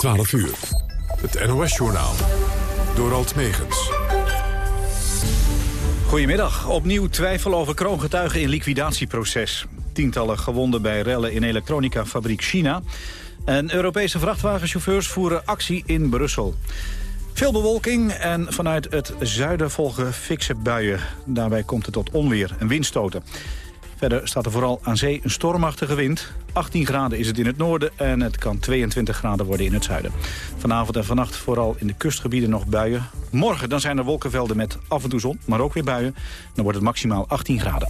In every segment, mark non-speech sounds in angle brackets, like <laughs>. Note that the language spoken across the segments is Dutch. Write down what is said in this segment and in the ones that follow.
12 uur. Het NOS-journaal. Door Alt Megens. Goedemiddag. Opnieuw twijfel over kroongetuigen in liquidatieproces. Tientallen gewonden bij rellen in elektronicafabriek China. En Europese vrachtwagenchauffeurs voeren actie in Brussel. Veel bewolking en vanuit het zuiden volgen fikse buien. Daarbij komt het tot onweer en windstoten. Verder staat er vooral aan zee een stormachtige wind. 18 graden is het in het noorden en het kan 22 graden worden in het zuiden. Vanavond en vannacht vooral in de kustgebieden nog buien. Morgen dan zijn er wolkenvelden met af en toe zon, maar ook weer buien. Dan wordt het maximaal 18 graden.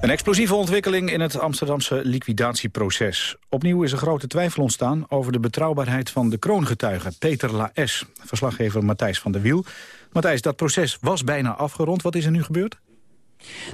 Een explosieve ontwikkeling in het Amsterdamse liquidatieproces. Opnieuw is er grote twijfel ontstaan over de betrouwbaarheid van de kroongetuige Peter Laes. Verslaggever Matthijs van der Wiel. Matthijs, dat proces was bijna afgerond. Wat is er nu gebeurd?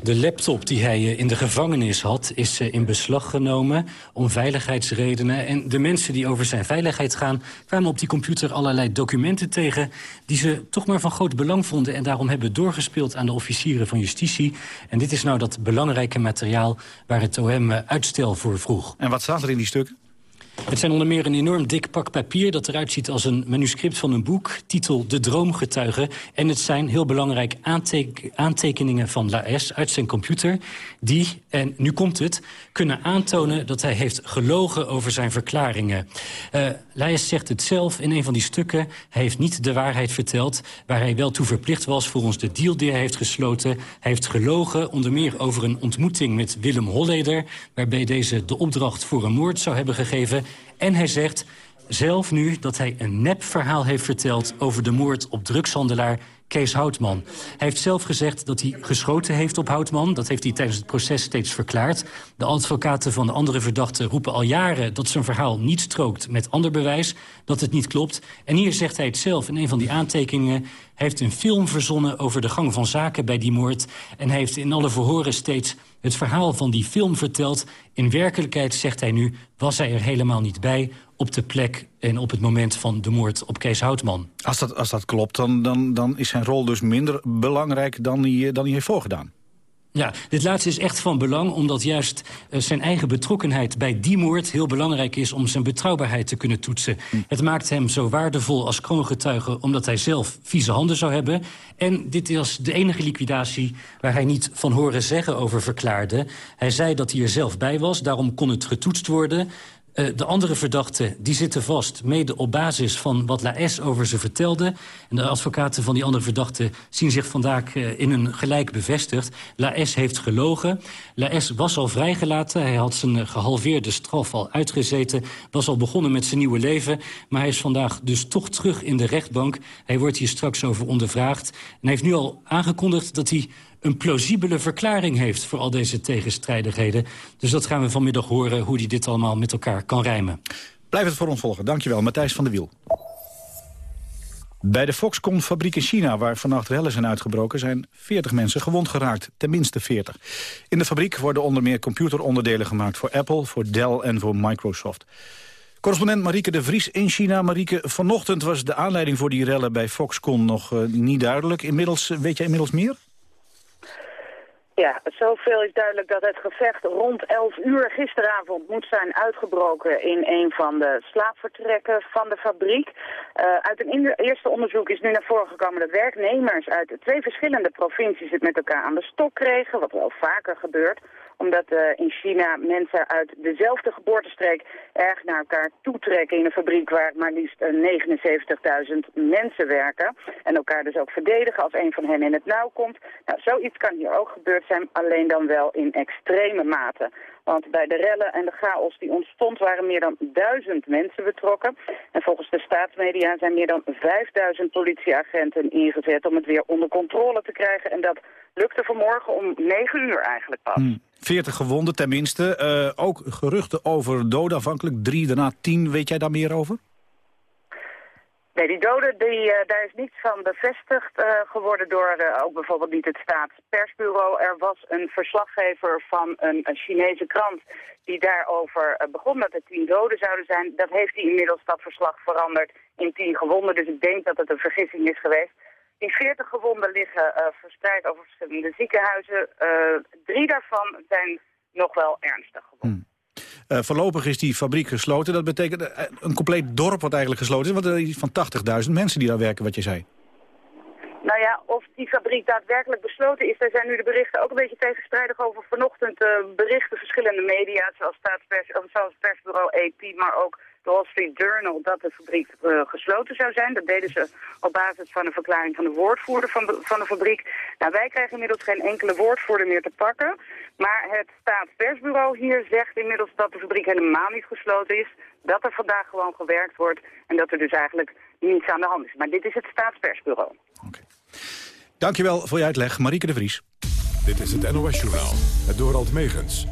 De laptop die hij eh, in de gevangenis had, is eh, in beslag genomen om veiligheidsredenen. En de mensen die over zijn veiligheid gaan, kwamen op die computer allerlei documenten tegen... die ze toch maar van groot belang vonden en daarom hebben doorgespeeld aan de officieren van justitie. En dit is nou dat belangrijke materiaal waar het OM eh, uitstel voor vroeg. En wat staat er in die stukken? Het zijn onder meer een enorm dik pak papier dat eruit ziet als een manuscript van een boek. Titel De Droomgetuigen. En het zijn heel belangrijk aantekeningen van Laes uit zijn computer. Die, en nu komt het, kunnen aantonen dat hij heeft gelogen over zijn verklaringen. Uh, Laes zegt het zelf in een van die stukken. Hij heeft niet de waarheid verteld waar hij wel toe verplicht was volgens de deal die hij heeft gesloten. Hij heeft gelogen onder meer over een ontmoeting met Willem Holleder... waarbij deze de opdracht voor een moord zou hebben gegeven. En hij zegt zelf nu dat hij een nepverhaal heeft verteld... over de moord op drugshandelaar Kees Houtman. Hij heeft zelf gezegd dat hij geschoten heeft op Houtman. Dat heeft hij tijdens het proces steeds verklaard. De advocaten van de andere verdachten roepen al jaren... dat zijn verhaal niet strookt met ander bewijs, dat het niet klopt. En hier zegt hij het zelf in een van die aantekeningen... Hij heeft een film verzonnen over de gang van zaken bij die moord... en hij heeft in alle verhoren steeds het verhaal van die film verteld. In werkelijkheid, zegt hij nu, was hij er helemaal niet bij op de plek en op het moment van de moord op Kees Houtman. Als dat, als dat klopt, dan, dan, dan is zijn rol dus minder belangrijk dan hij, dan hij heeft voorgedaan. Ja, dit laatste is echt van belang, omdat juist uh, zijn eigen betrokkenheid bij die moord heel belangrijk is om zijn betrouwbaarheid te kunnen toetsen. Het maakt hem zo waardevol als kroongetuige, omdat hij zelf vieze handen zou hebben. En dit was de enige liquidatie waar hij niet van horen zeggen over verklaarde. Hij zei dat hij er zelf bij was, daarom kon het getoetst worden. Uh, de andere verdachten die zitten vast, mede op basis van wat Laes over ze vertelde. En de advocaten van die andere verdachten zien zich vandaag uh, in een gelijk bevestigd. Laes heeft gelogen. Laes was al vrijgelaten. Hij had zijn gehalveerde straf al uitgezeten. Was al begonnen met zijn nieuwe leven. Maar hij is vandaag dus toch terug in de rechtbank. Hij wordt hier straks over ondervraagd. En hij heeft nu al aangekondigd dat hij een plausibele verklaring heeft voor al deze tegenstrijdigheden. Dus dat gaan we vanmiddag horen, hoe hij dit allemaal met elkaar kan rijmen. Blijf het voor ons volgen. Dankjewel, Matthijs van der Wiel. Bij de Foxconn-fabriek in China, waar vannacht rellen zijn uitgebroken... zijn 40 mensen gewond geraakt, tenminste 40. In de fabriek worden onder meer computeronderdelen gemaakt... voor Apple, voor Dell en voor Microsoft. Correspondent Marieke de Vries in China. Marieke, vanochtend was de aanleiding voor die rellen bij Foxconn nog uh, niet duidelijk. Inmiddels, weet jij inmiddels meer? Ja, zoveel is duidelijk dat het gevecht rond 11 uur gisteravond moet zijn uitgebroken in een van de slaapvertrekken van de fabriek. Uh, uit een eerste onderzoek is nu naar voren gekomen dat werknemers uit twee verschillende provincies het met elkaar aan de stok kregen, wat wel vaker gebeurt omdat uh, in China mensen uit dezelfde geboortestreek erg naar elkaar toetrekken in een fabriek waar maar liefst uh, 79.000 mensen werken. En elkaar dus ook verdedigen als een van hen in het nauw komt. Nou, zoiets kan hier ook gebeurd zijn, alleen dan wel in extreme mate. Want bij de rellen en de chaos die ontstond waren meer dan duizend mensen betrokken. En volgens de staatsmedia zijn meer dan 5000 politieagenten ingezet om het weer onder controle te krijgen. En dat lukte vanmorgen om 9 uur eigenlijk pas. 40 hmm. gewonden tenminste. Uh, ook geruchten over doden, afhankelijk drie, daarna tien. Weet jij daar meer over? Nee, die doden, die, uh, daar is niets van bevestigd uh, geworden door uh, ook bijvoorbeeld niet het staatspersbureau. Er was een verslaggever van een, een Chinese krant die daarover begon dat er tien doden zouden zijn. Dat heeft hij inmiddels dat verslag veranderd in tien gewonden, dus ik denk dat het een vergissing is geweest. Die 40 gewonden liggen verspreid over verschillende ziekenhuizen. drie daarvan zijn nog wel ernstig gewond. Hmm. voorlopig is die fabriek gesloten. Dat betekent een compleet dorp wat eigenlijk gesloten is. Want er is van 80.000 mensen die daar werken, wat je zei. Nou ja, of die fabriek daadwerkelijk besloten is, daar zijn nu de berichten ook een beetje tegenstrijdig over. Vanochtend uh, berichten verschillende media, zoals, staatspers, zoals persbureau AP, maar ook de Wall Street Journal, dat de fabriek uh, gesloten zou zijn. Dat deden ze op basis van een verklaring van de woordvoerder van de, van de fabriek. Nou, wij krijgen inmiddels geen enkele woordvoerder meer te pakken. Maar het staatspersbureau hier zegt inmiddels dat de fabriek helemaal niet gesloten is. Dat er vandaag gewoon gewerkt wordt en dat er dus eigenlijk niets aan de hand is. Maar dit is het staatspersbureau. Dankjewel voor je uitleg, Marieke de Vries. Dit is het NOS Journaal, het Dorald Megens.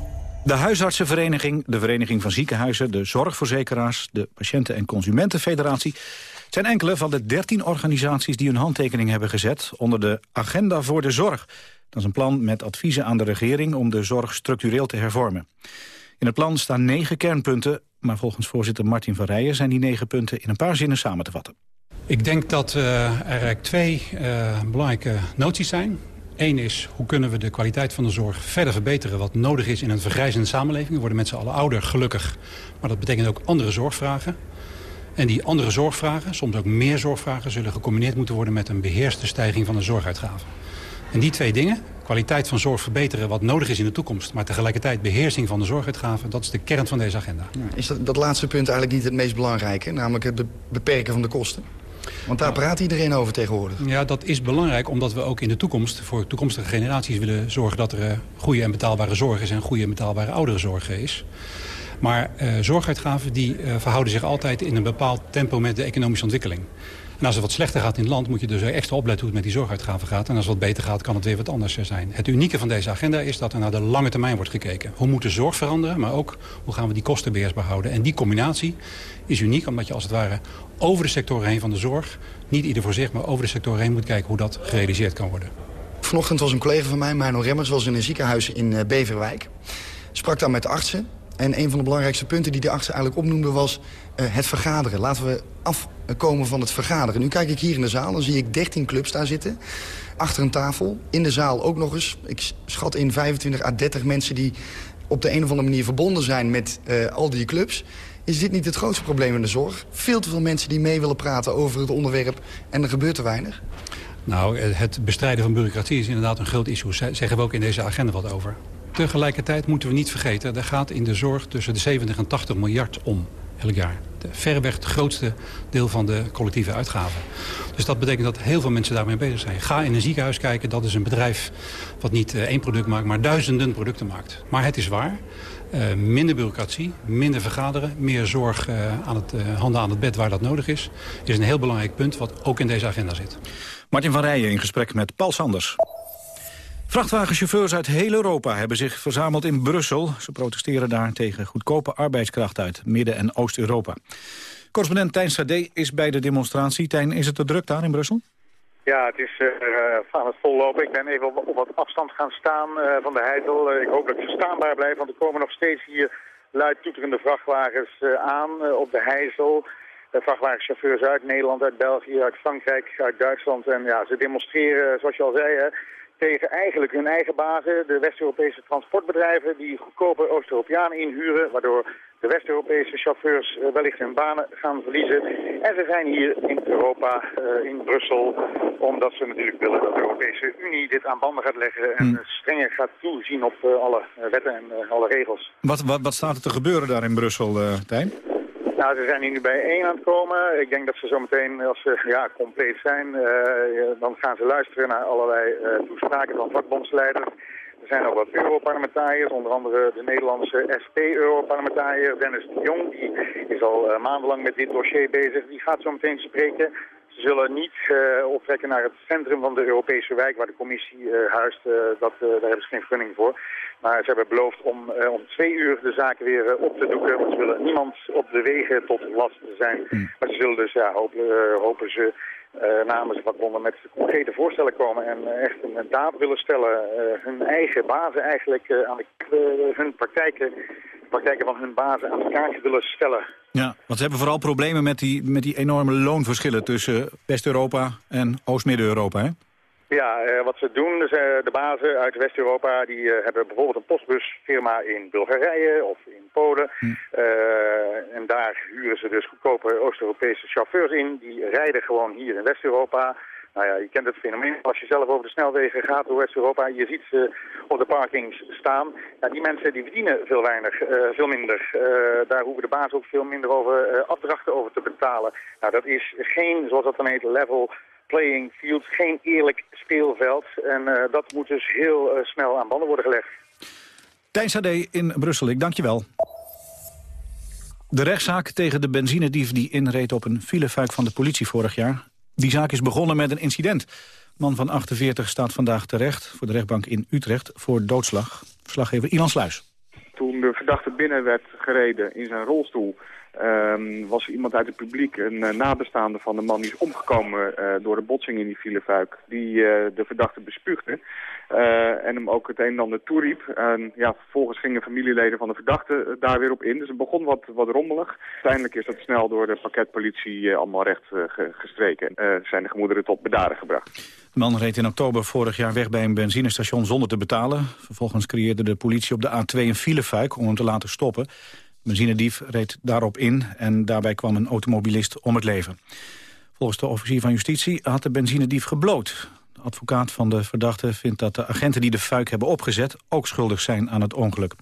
De huisartsenvereniging, de Vereniging van Ziekenhuizen... de Zorgverzekeraars, de Patiënten- en Consumentenfederatie... zijn enkele van de 13 organisaties die hun handtekening hebben gezet... onder de Agenda voor de Zorg. Dat is een plan met adviezen aan de regering... om de zorg structureel te hervormen. In het plan staan negen kernpunten... maar volgens voorzitter Martin van Rijen zijn die negen punten... in een paar zinnen samen te vatten. Ik denk dat uh, er eigenlijk twee uh, belangrijke noties zijn. Eén is, hoe kunnen we de kwaliteit van de zorg verder verbeteren... wat nodig is in een vergrijzende samenleving. We worden met z'n allen ouder, gelukkig. Maar dat betekent ook andere zorgvragen. En die andere zorgvragen, soms ook meer zorgvragen... zullen gecombineerd moeten worden met een beheerste stijging van de zorguitgaven. En die twee dingen, kwaliteit van zorg verbeteren wat nodig is in de toekomst... maar tegelijkertijd beheersing van de zorguitgaven, dat is de kern van deze agenda. Is dat, dat laatste punt eigenlijk niet het meest belangrijke? Namelijk het beperken van de kosten? Want daar praat iedereen over tegenwoordig. Ja, dat is belangrijk omdat we ook in de toekomst... voor toekomstige generaties willen zorgen dat er eh, goede en betaalbare zorg is... en goede en betaalbare ouderenzorg is. Maar uh, zorguitgaven die, uh, verhouden zich altijd in een bepaald tempo met de economische ontwikkeling. En als het wat slechter gaat in het land, moet je dus extra opletten hoe het met die zorguitgaven gaat. En als het wat beter gaat, kan het weer wat anders zijn. Het unieke van deze agenda is dat er naar de lange termijn wordt gekeken. Hoe moet de zorg veranderen, maar ook hoe gaan we die kosten beheersbaar houden. En die combinatie is uniek, omdat je als het ware over de sectoren heen van de zorg... niet ieder voor zich, maar over de sectoren heen moet kijken hoe dat gerealiseerd kan worden. Vanochtend was een collega van mij, Mino Remmers, was in een ziekenhuis in eh, Beverwijk. Sprak daar met artsen en een van de belangrijkste punten die de artsen eigenlijk opnoemde was uh, het vergaderen. Laten we afkomen van het vergaderen. Nu kijk ik hier in de zaal, dan zie ik 13 clubs daar zitten. Achter een tafel, in de zaal ook nog eens. Ik schat in 25 à 30 mensen die op de een of andere manier verbonden zijn met uh, al die clubs. Is dit niet het grootste probleem in de zorg? Veel te veel mensen die mee willen praten over het onderwerp en er gebeurt te weinig. Nou, het bestrijden van bureaucratie is inderdaad een groot issue. Zeggen we ook in deze agenda wat over. Tegelijkertijd moeten we niet vergeten... er gaat in de zorg tussen de 70 en 80 miljard om elk jaar. Verreweg het grootste deel van de collectieve uitgaven. Dus dat betekent dat heel veel mensen daarmee bezig zijn. Ga in een ziekenhuis kijken, dat is een bedrijf... wat niet uh, één product maakt, maar duizenden producten maakt. Maar het is waar. Uh, minder bureaucratie, minder vergaderen, meer zorg uh, aan het, handen aan het bed waar dat nodig is... is een heel belangrijk punt wat ook in deze agenda zit. Martin van Rijen in gesprek met Paul Sanders. Vrachtwagenchauffeurs uit heel Europa hebben zich verzameld in Brussel. Ze protesteren daar tegen goedkope arbeidskracht uit Midden- en Oost-Europa. Correspondent Tijn Sade is bij de demonstratie. Tijn, is het te druk daar in Brussel? Ja, het is uh, aan het vollopen. Ik ben even op, wat afstand gaan staan uh, van de heitel. Uh, ik hoop dat ik verstaanbaar blijf, want er komen nog steeds hier luid toeterende vrachtwagens aan op de heizel. vrachtwagenchauffeurs uit Nederland, uit België, uit Frankrijk, uit Duitsland. En ja, ze demonstreren, zoals je al zei, hè, tegen eigenlijk hun eigen bazen, de West-Europese transportbedrijven, die goedkope Oost-Europeanen inhuren, waardoor de West-Europese chauffeurs uh, wellicht hun banen gaan verliezen. En ze zijn hier in Europa, uh, in Brussel, omdat ze natuurlijk willen dat de Europese Unie dit aan banden gaat leggen en hmm. strenger gaat toezien op alle wetten en alle regels. Wat, wat, wat staat er te gebeuren daar in Brussel, Tijn? Nou, ze zijn hier nu bijeen aan het komen. Ik denk dat ze zometeen, als ze ja, compleet zijn, uh, dan gaan ze luisteren naar allerlei uh, toespraken van vakbondsleiders. Er zijn ook wat Europarlementariërs, onder andere de Nederlandse SP-Europarlementariër Dennis de Jong. Die is al maandenlang met dit dossier bezig. Die gaat zo meteen spreken. Ze zullen niet uh, optrekken naar het centrum van de Europese wijk waar de commissie uh, huist. Uh, dat, daar hebben ze geen vergunning voor. Maar ze hebben beloofd om, uh, om twee uur de zaken weer uh, op te doeken. Want ze willen niemand op de wegen tot last zijn. Mm. Maar ze zullen dus, ja, hopen, uh, hopen ze namens de vakbonden met concrete voorstellen komen. En echt een daad willen stellen. hun eigen bazen eigenlijk aan de, hun praktijken, praktijken van hun bazen aan de kaartje willen stellen. Ja, want ze hebben vooral problemen met die, met die enorme loonverschillen tussen West-Europa en Oost-Midden-Europa, hè? Ja, uh, wat ze doen, dus, de bazen uit West-Europa, die uh, hebben bijvoorbeeld een postbusfirma in Bulgarije of in Polen. Hm. en daar huren ze dus goedkope Oost-Europese chauffeurs in. Die rijden gewoon hier in West-Europa. Nou ja, je kent het fenomeen. Als je zelf over de snelwegen gaat door West-Europa, je ziet ze op de parkings staan. Ja, die mensen die verdienen veel weinig, veel minder. daar hoeven de bazen ook veel minder over afdrachten over te betalen. Nou, dat is geen, zoals dat dan heet, level playing field, geen eerlijk speelveld. En dat moet dus heel snel aan banden worden gelegd. Tijn Sade in Brussel, ik dank je wel. De rechtszaak tegen de benzinedief die inreed op een filefuik van de politie vorig jaar. Die zaak is begonnen met een incident. Man van 48 staat vandaag terecht voor de rechtbank in Utrecht voor doodslag. Verslaggever Ilan Sluis. Toen de verdachte binnen werd gereden in zijn rolstoel Um, was er iemand uit het publiek, een uh, nabestaande van de man die is omgekomen uh, door de botsing in die filefuik, die uh, de verdachte bespuugde en hem ook het een en ander toeriep. En ja, vervolgens gingen familieleden van de verdachte daar weer op in. Dus het begon wat, wat rommelig. Uiteindelijk is dat snel door de pakketpolitie allemaal recht gestreken. en zijn de gemoederen tot bedaren gebracht. De man reed in oktober vorig jaar weg bij een benzinestation zonder te betalen. Vervolgens creëerde de politie op de A2 een filefuik om hem te laten stoppen benzinedief reed daarop in en daarbij kwam een automobilist om het leven. Volgens de officier van justitie had de benzinedief gebloot. De advocaat van de verdachte vindt dat de agenten die de fuik hebben opgezet... ook schuldig zijn aan het ongeluk.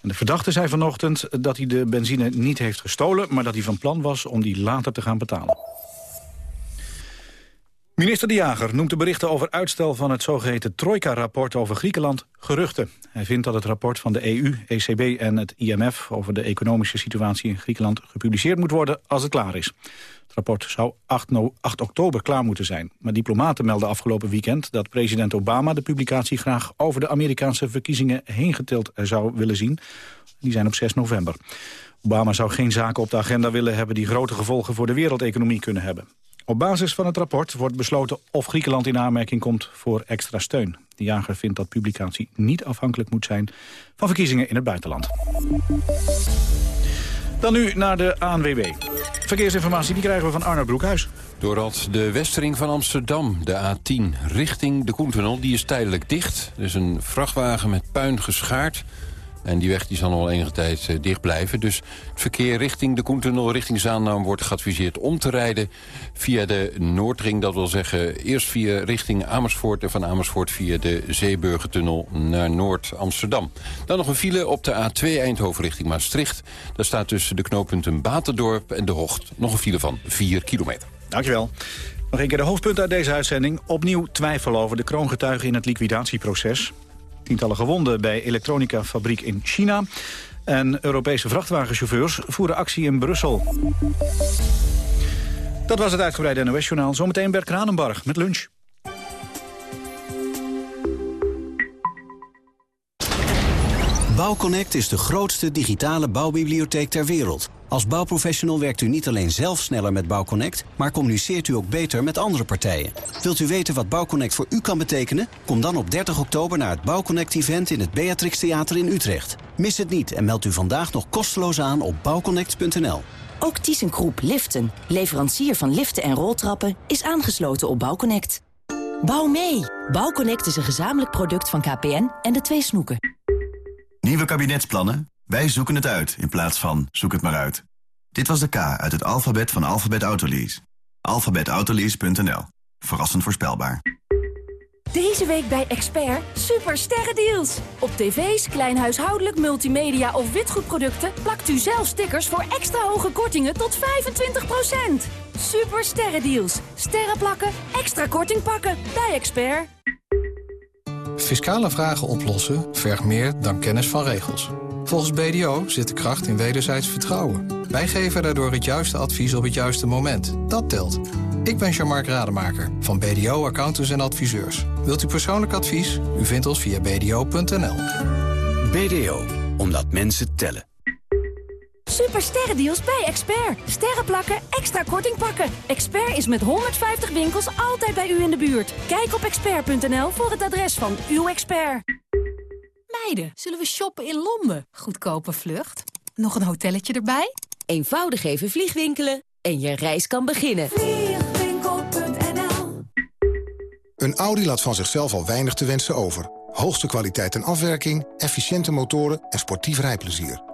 En de verdachte zei vanochtend dat hij de benzine niet heeft gestolen... maar dat hij van plan was om die later te gaan betalen. Minister De Jager noemt de berichten over uitstel van het zogeheten Trojka-rapport over Griekenland geruchten. Hij vindt dat het rapport van de EU, ECB en het IMF over de economische situatie in Griekenland gepubliceerd moet worden als het klaar is. Het rapport zou 8, 8 oktober klaar moeten zijn. Maar diplomaten melden afgelopen weekend dat president Obama de publicatie graag over de Amerikaanse verkiezingen heen getild zou willen zien. Die zijn op 6 november. Obama zou geen zaken op de agenda willen hebben die grote gevolgen voor de wereldeconomie kunnen hebben. Op basis van het rapport wordt besloten of Griekenland in aanmerking komt voor extra steun. De jager vindt dat publicatie niet afhankelijk moet zijn van verkiezingen in het buitenland. Dan nu naar de ANWB. Verkeersinformatie die krijgen we van Arno Broekhuis. Doordat de westering van Amsterdam, de A10, richting de Koentunnel... die is tijdelijk dicht. Er is een vrachtwagen met puin geschaard. En die weg die zal nog enige tijd uh, dicht blijven. Dus het verkeer richting de Koentunnel, richting Zaandam... wordt geadviseerd om te rijden via de Noordring. Dat wil zeggen eerst via richting Amersfoort... en van Amersfoort via de Zeeburgertunnel naar Noord-Amsterdam. Dan nog een file op de A2 Eindhoven richting Maastricht. Daar staat tussen de knooppunten Baterdorp en De Hocht... nog een file van 4 kilometer. Dankjewel. Nog een keer de hoofdpunt uit deze uitzending. Opnieuw twijfel over de kroongetuigen in het liquidatieproces. Tientallen gewonden bij elektronica-fabriek in China. En Europese vrachtwagenchauffeurs voeren actie in Brussel. Dat was het uitgebreide NOS-journaal. Zometeen Bert Kranenbarg met lunch. Bouwconnect is de grootste digitale bouwbibliotheek ter wereld. Als bouwprofessional werkt u niet alleen zelf sneller met Bouwconnect... maar communiceert u ook beter met andere partijen. Wilt u weten wat Bouwconnect voor u kan betekenen? Kom dan op 30 oktober naar het Bouwconnect-event... in het Beatrix Theater in Utrecht. Mis het niet en meld u vandaag nog kosteloos aan op bouwconnect.nl. Ook ThyssenKroep Liften, leverancier van liften en roltrappen... is aangesloten op Bouwconnect. Bouw mee! Bouwconnect is een gezamenlijk product van KPN en de twee snoeken. Nieuwe kabinetsplannen? Wij zoeken het uit in plaats van zoek het maar uit. Dit was de K uit het alfabet van Alphabet Autolease. Alphabetautolease.nl. Verrassend voorspelbaar. Deze week bij Expert super sterrendeals. Op tv's, kleinhuishoudelijk, multimedia of witgoedproducten... plakt u zelf stickers voor extra hoge kortingen tot 25%. Super sterrendeals. Sterren plakken, extra korting pakken bij Expert. Fiscale vragen oplossen vergt meer dan kennis van regels. Volgens BDO zit de kracht in wederzijds vertrouwen. Wij geven daardoor het juiste advies op het juiste moment. Dat telt. Ik ben Jean-Marc Rademaker van BDO Accountants en Adviseurs. Wilt u persoonlijk advies? U vindt ons via bdo.nl. BDO, omdat mensen tellen. Super sterrendeals bij Expert. Sterren plakken, extra korting pakken. Expert is met 150 winkels altijd bij u in de buurt. Kijk op expert.nl voor het adres van uw expert. Meiden, zullen we shoppen in Londen? Goedkope vlucht. Nog een hotelletje erbij? Eenvoudig even vliegwinkelen en je reis kan beginnen. Een Audi laat van zichzelf al weinig te wensen over. Hoogste kwaliteit en afwerking, efficiënte motoren en sportief rijplezier.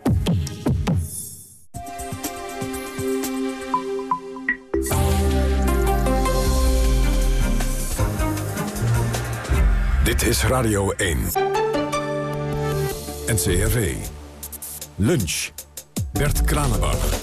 Dit is Radio 1. NCRV. Lunch. Bert Kranenbach.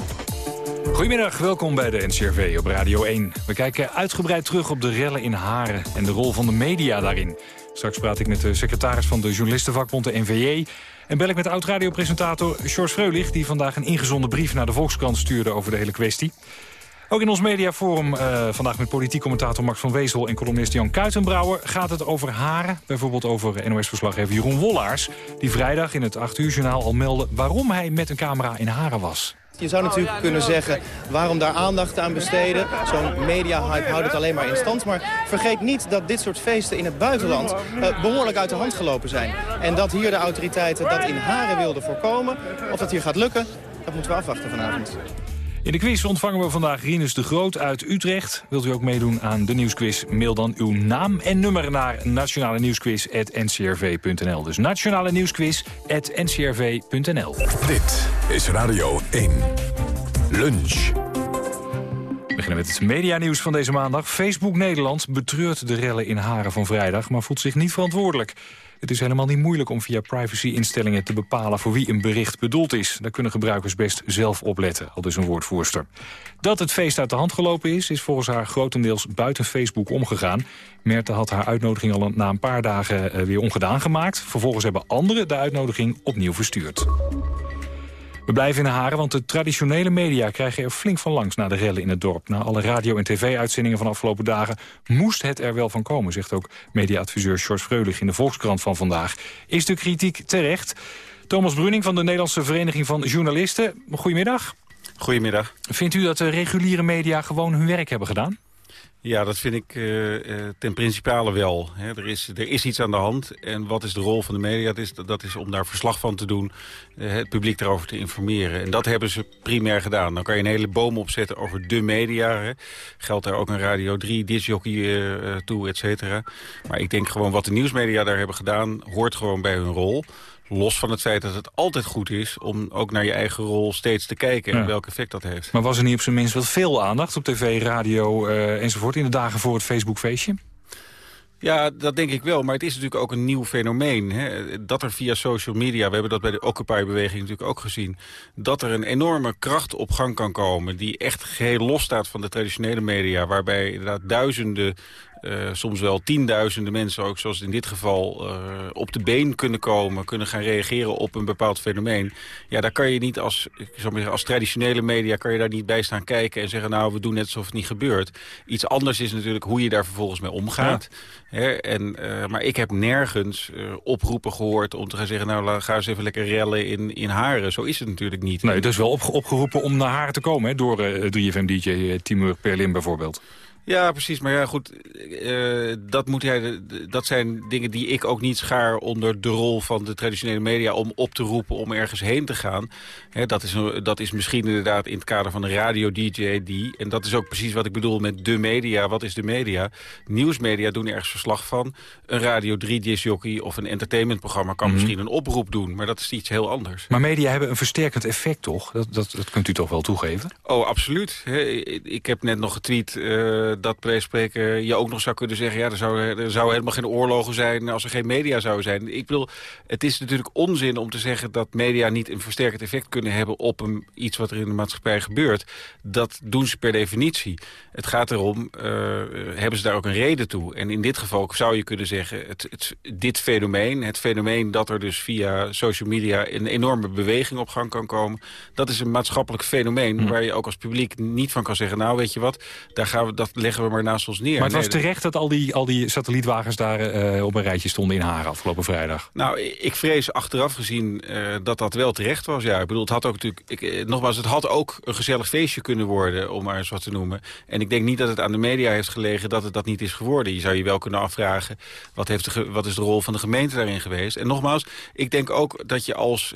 Goedemiddag, welkom bij de NCRV op Radio 1. We kijken uitgebreid terug op de rellen in Haren en de rol van de media daarin. Straks praat ik met de secretaris van de journalistenvakbond, de NVJ... en bel ik met oud-radiopresentator George Freulich... die vandaag een ingezonden brief naar de Volkskrant stuurde over de hele kwestie. Ook in ons mediaforum, uh, vandaag met politiek commentator Max van Wezel... en columnist Jan Kuitenbrouwer, gaat het over haren. Bijvoorbeeld over NOS-verslaggever Jeroen Wollaars... die vrijdag in het 8 uur journaal al meldde waarom hij met een camera in haren was. Je zou natuurlijk kunnen zeggen, waarom daar aandacht aan besteden? Zo'n media-hype houdt het alleen maar in stand. Maar vergeet niet dat dit soort feesten in het buitenland uh, behoorlijk uit de hand gelopen zijn. En dat hier de autoriteiten dat in haren wilden voorkomen. Of dat hier gaat lukken, dat moeten we afwachten vanavond. In de quiz ontvangen we vandaag Rinus de Groot uit Utrecht. Wilt u ook meedoen aan de nieuwsquiz? Mail dan uw naam en nummer naar nationale nieuwsquiz@ncrv.nl. Dus nationale nieuwsquiz@ncrv.nl. Dit is Radio 1. Lunch. We beginnen met het medianieuws van deze maandag. Facebook Nederland betreurt de rellen in Haren van vrijdag... maar voelt zich niet verantwoordelijk. Het is helemaal niet moeilijk om via privacy-instellingen te bepalen voor wie een bericht bedoeld is. Daar kunnen gebruikers best zelf opletten, al dus een woordvoerster. Dat het feest uit de hand gelopen is, is volgens haar grotendeels buiten Facebook omgegaan. Merte had haar uitnodiging al na een paar dagen eh, weer ongedaan gemaakt. Vervolgens hebben anderen de uitnodiging opnieuw verstuurd. We blijven in Haren, want de traditionele media krijgen er flink van langs... na de rellen in het dorp. Na alle radio- en tv-uitzendingen van de afgelopen dagen... moest het er wel van komen, zegt ook mediaadviseur George Freulich... in de Volkskrant van vandaag. Is de kritiek terecht? Thomas Bruning van de Nederlandse Vereniging van Journalisten. Goedemiddag. Goedemiddag. Vindt u dat de reguliere media gewoon hun werk hebben gedaan? Ja, dat vind ik uh, ten principale wel. er, is, er is iets aan de hand. En wat is de rol van de media? Dat is, dat is om daar verslag van te doen, uh, het publiek daarover te informeren. En dat hebben ze primair gedaan. Dan kan je een hele boom opzetten over de media. Geldt daar ook een Radio 3, disjockey toe, et cetera. Maar ik denk gewoon wat de nieuwsmedia daar hebben gedaan... hoort gewoon bij hun rol. Los van het feit dat het altijd goed is om ook naar je eigen rol steeds te kijken... en welk effect dat heeft. Maar was er niet op zijn minst wat veel aandacht op tv, radio uh, enzovoort... in de dagen voor het Facebook-feestje? Ja, dat denk ik wel. Maar het is natuurlijk ook een nieuw fenomeen. Hè? Dat er via social media, we hebben dat bij de Occupy-beweging natuurlijk ook gezien... dat er een enorme kracht op gang kan komen... die echt geheel los staat van de traditionele media... waarbij inderdaad duizenden uh, soms wel tienduizenden mensen ook, zoals in dit geval, uh, op de been kunnen komen, kunnen gaan reageren op een bepaald fenomeen. Ja, daar kan je niet als, ik zou maar zeggen, als traditionele media kan je daar niet bij staan kijken en zeggen, nou, we doen net alsof het niet gebeurt. Iets anders is natuurlijk hoe je daar vervolgens mee omgaat. Hè? En, uh, maar ik heb nergens oproepen gehoord om te gaan zeggen, nou, ga eens even lekker rellen in, in Haren. Zo is het natuurlijk niet. Nee, dus wel opgeroepen om naar Haren te komen, hè, door 3FM-dj Timur Perlin bijvoorbeeld. Ja, precies. Maar ja, goed, uh, dat, moet hij, dat zijn dingen die ik ook niet schaar onder de rol van de traditionele media... om op te roepen om ergens heen te gaan. He, dat, is, dat is misschien inderdaad in het kader van de radio-dj die... en dat is ook precies wat ik bedoel met de media. Wat is de media? Nieuwsmedia doen ergens verslag van. Een Radio 3-disjockey of een entertainmentprogramma... kan mhm. misschien een oproep doen, maar dat is iets heel anders. Maar media hebben een versterkend effect, toch? Dat, dat, dat kunt u toch wel toegeven? Oh, absoluut. ik heb net nog getweet... Uh, dat prespreken je ook nog zou kunnen zeggen... ja, er zou, er zou helemaal geen oorlogen zijn als er geen media zouden zijn. Ik bedoel, het is natuurlijk onzin om te zeggen... dat media niet een versterkend effect kunnen hebben... op een, iets wat er in de maatschappij gebeurt. Dat doen ze per definitie. Het gaat erom, uh, hebben ze daar ook een reden toe? En in dit geval zou je kunnen zeggen... Het, het, dit fenomeen, het fenomeen dat er dus via social media... een enorme beweging op gang kan komen... dat is een maatschappelijk fenomeen... Hm. waar je ook als publiek niet van kan zeggen... nou, weet je wat, daar gaan we, dat leggen we maar naast ons neer. Maar het was terecht dat al die, al die satellietwagens daar eh, op een rijtje stonden in Haren afgelopen vrijdag. Nou, ik vrees achteraf gezien eh, dat dat wel terecht was. Ja, ik bedoel, het had ook natuurlijk... Ik, eh, nogmaals, het had ook een gezellig feestje kunnen worden, om maar eens wat te noemen. En ik denk niet dat het aan de media heeft gelegen dat het dat niet is geworden. Je zou je wel kunnen afvragen, wat, heeft de, wat is de rol van de gemeente daarin geweest? En nogmaals, ik denk ook dat je als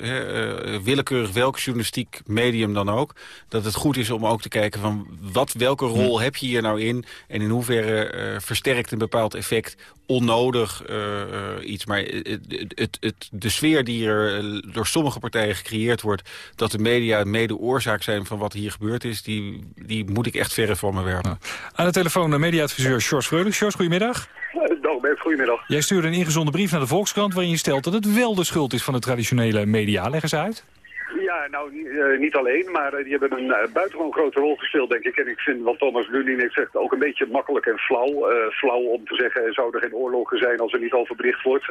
willekeurig welk journalistiek medium dan ook... dat het goed is om ook te kijken van wat, welke rol heb je hier nou in... en in hoeverre eh, versterkt een bepaald effect onnodig eh, eh, iets. Maar het, het, het, de sfeer die er door sommige partijen gecreëerd wordt... dat de media mede oorzaak zijn van wat hier gebeurd is... die, die moet ik echt verre van me werpen. Aan de telefoon uh, mediaadviseur Sjors Freulich. Sjors, goedemiddag. Dag Bert, goedemiddag. Jij stuurde een ingezonde brief naar de Volkskrant... waarin je stelt dat het wel de schuld is van de traditionele media. Leg eens uit. Ja, nou, eh, niet alleen, maar eh, die hebben een eh, buitengewoon grote rol gespeeld, denk ik. En ik vind wat Thomas Lunin heeft gezegd ook een beetje makkelijk en flauw. Flauw om te zeggen, er zouden geen oorlogen zijn als er niet over bericht wordt.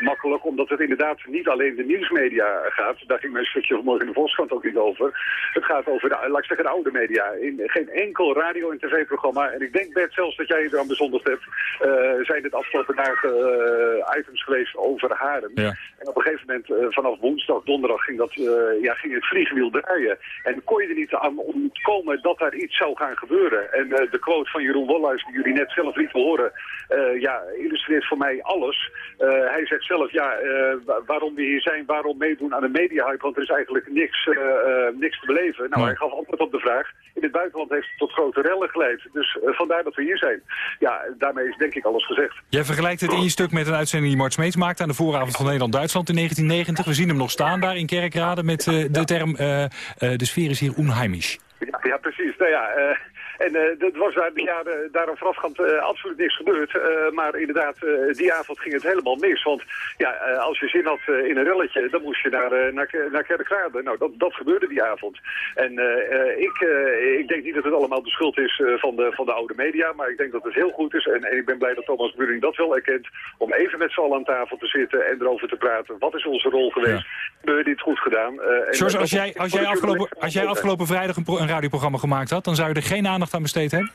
Makkelijk, omdat het inderdaad niet alleen de nieuwsmedia gaat. Daar ging mijn stukje vanmorgen in de Volkskrant ook niet over. Het gaat over, de, laat ik zeggen, de oude media. In geen enkel radio- en tv-programma. En ik denk, Bert, zelfs dat jij je eraan bezondigd hebt, zijn het afgelopen dagen items geweest over Haren. Ja. En op een gegeven moment, vanaf woensdag, donderdag, ging, dat, ging het vliegwiel draaien. En kon je er niet aan ontkomen dat daar iets zou gaan gebeuren. En eh, de quote van Jeroen Wollhuis, die jullie net zelf lieten horen, eh, ja, illustreert voor mij alles. Eh, hij zegt zelf, ja, wa- waarom we hier zijn, waarom meedoen aan de media-hype, want er is eigenlijk niks, niks te beleven. Nou, hij gaf antwoord op de vraag. In het buitenland heeft het tot grote rellen geleid. Dus vandaar dat we hier zijn. Ja, daarmee is denk ik alles gezegd. Jij vergelijkt het in je stuk met een uitzending die Mart Smeets maakte... aan de vooravond van Nederland-Duitsland in 1990. We zien hem nog staan daar in Kerkrade met de term... eh, eh, de sfeer is hier onheimisch. Ja, ja precies. Nou ja, eh, en dat was daar de jaren daarom voorafgaand absoluut niks gebeurd. Maar inderdaad, die avond ging het helemaal mis. Want ja, als je zin had in een relletje, dan moest je naar, naar, naar Kerkrade. Nou, dat, dat gebeurde die avond. En ik, ik denk niet dat het allemaal de schuld is van, de, van de oude media. Maar ik denk dat het heel goed is. En, en ik ben blij dat Thomas Buring dat wel erkent. Om even met z'n allen aan tafel te zitten en erover te praten. Wat is onze rol geweest? Hebben dit goed gedaan? Eh, George, als jij, als, jij afgelopen, als jij afgelopen vrijdag een, een radioprogramma gemaakt had... dan zou je er geen aandacht aan besteed hebben?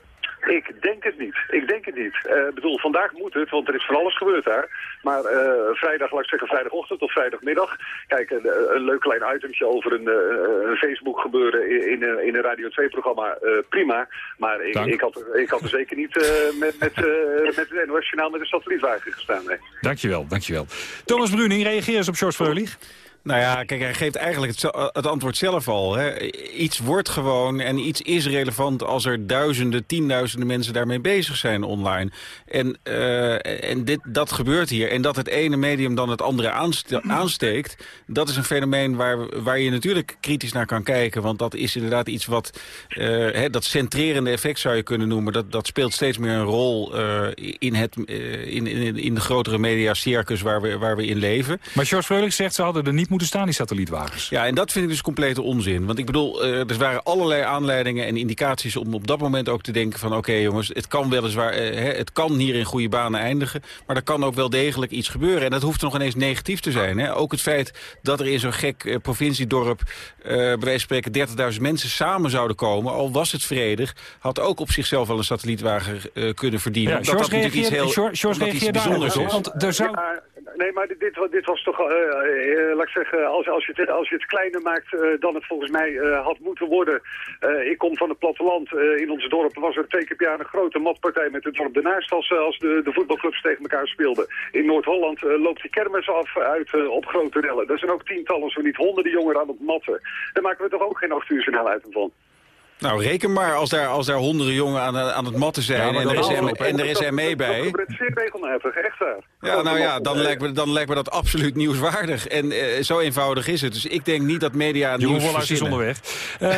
Ik denk het niet. Ik denk het niet. Eh, bedoel, vandaag moet het, want er is van alles gebeurd daar. Maar eh, vrijdag, laat ik zeggen vrijdagochtend of vrijdagmiddag. Kijk, een, een leuk klein itemtje over een, Facebook gebeuren in, in, een- in een Radio 2-programma. prima. Maar ik, ik, had, er- ik had er zeker niet met, met, met het NOS Journaal met een satellietwagen gestaan. Nee. Dankjewel, dankjewel. Thomas Bruning, reageer eens op George Freulich. Nou ja, kijk, hij geeft eigenlijk het, het antwoord zelf al. Hè. Iets wordt gewoon en iets is relevant als er duizenden, tienduizenden mensen daarmee bezig zijn online. En, eh, en dit, dat gebeurt hier. En dat het ene medium dan het andere aanste- aansteekt, dat is een fenomeen waar, waar je natuurlijk kritisch naar kan kijken. Want dat is inderdaad iets wat, eh, hè, dat centrerende effect zou je kunnen noemen, dat, dat speelt steeds meer een rol eh, in, het, in, in, in de grotere mediacircus waar we, waar we in leven. Maar George Freulich zegt ze hadden er niet moeten staan, die satellietwagens. Ja, en dat vind ik dus complete onzin. Want ik bedoel, eh, er waren allerlei aanleidingen en indicaties... om op dat moment ook te denken van... oké jongens, het kan weliswaar, eh, hè, het kan hier in goede banen eindigen... maar er kan ook wel degelijk iets gebeuren. En dat hoeft nog ineens negatief te zijn. Hè. Ook het feit dat er in zo'n gek eh, provinciedorp... eh bij wijze van spreken 30.000 mensen samen zouden komen... al was het vredig, had ook op zichzelf wel een satellietwagen eh, kunnen verdienen. Ja, George natuurlijk iets heel George- George omdat iets reageert daar bijzonders is. want er zou... Ja, nee, maar dit, dit, wa- dit was toch, eh, eh, laat ik zeggen, als, als, je het, als je het kleiner maakt eh, dan het volgens mij eh, had moeten worden. Eh, ik kom van het platteland. Eh, in ons dorp was er twee keer per jaar een grote matpartij met het dorp ernaast als, als de, de voetbalclubs tegen elkaar speelden. In Noord-Holland loopt die kermis af uit op grote rellen. Er zijn ook tientallen, zo niet honderden jongeren aan het matten. Daar maken we toch ook geen acht uur uit van. Nou, reken maar als daar, als daar honderden jongen aan, aan het matten zijn... Ja, en, er is, en er is ME bij... Dat gebeurt zeer regelmatig, echt waar. Ja, nou ja, dan lijkt, me, dan lijkt me dat absoluut nieuwswaardig. En eh, zo eenvoudig is het. Dus ik denk niet dat media Jeroen nieuws Wollhuis is onderweg. Eh,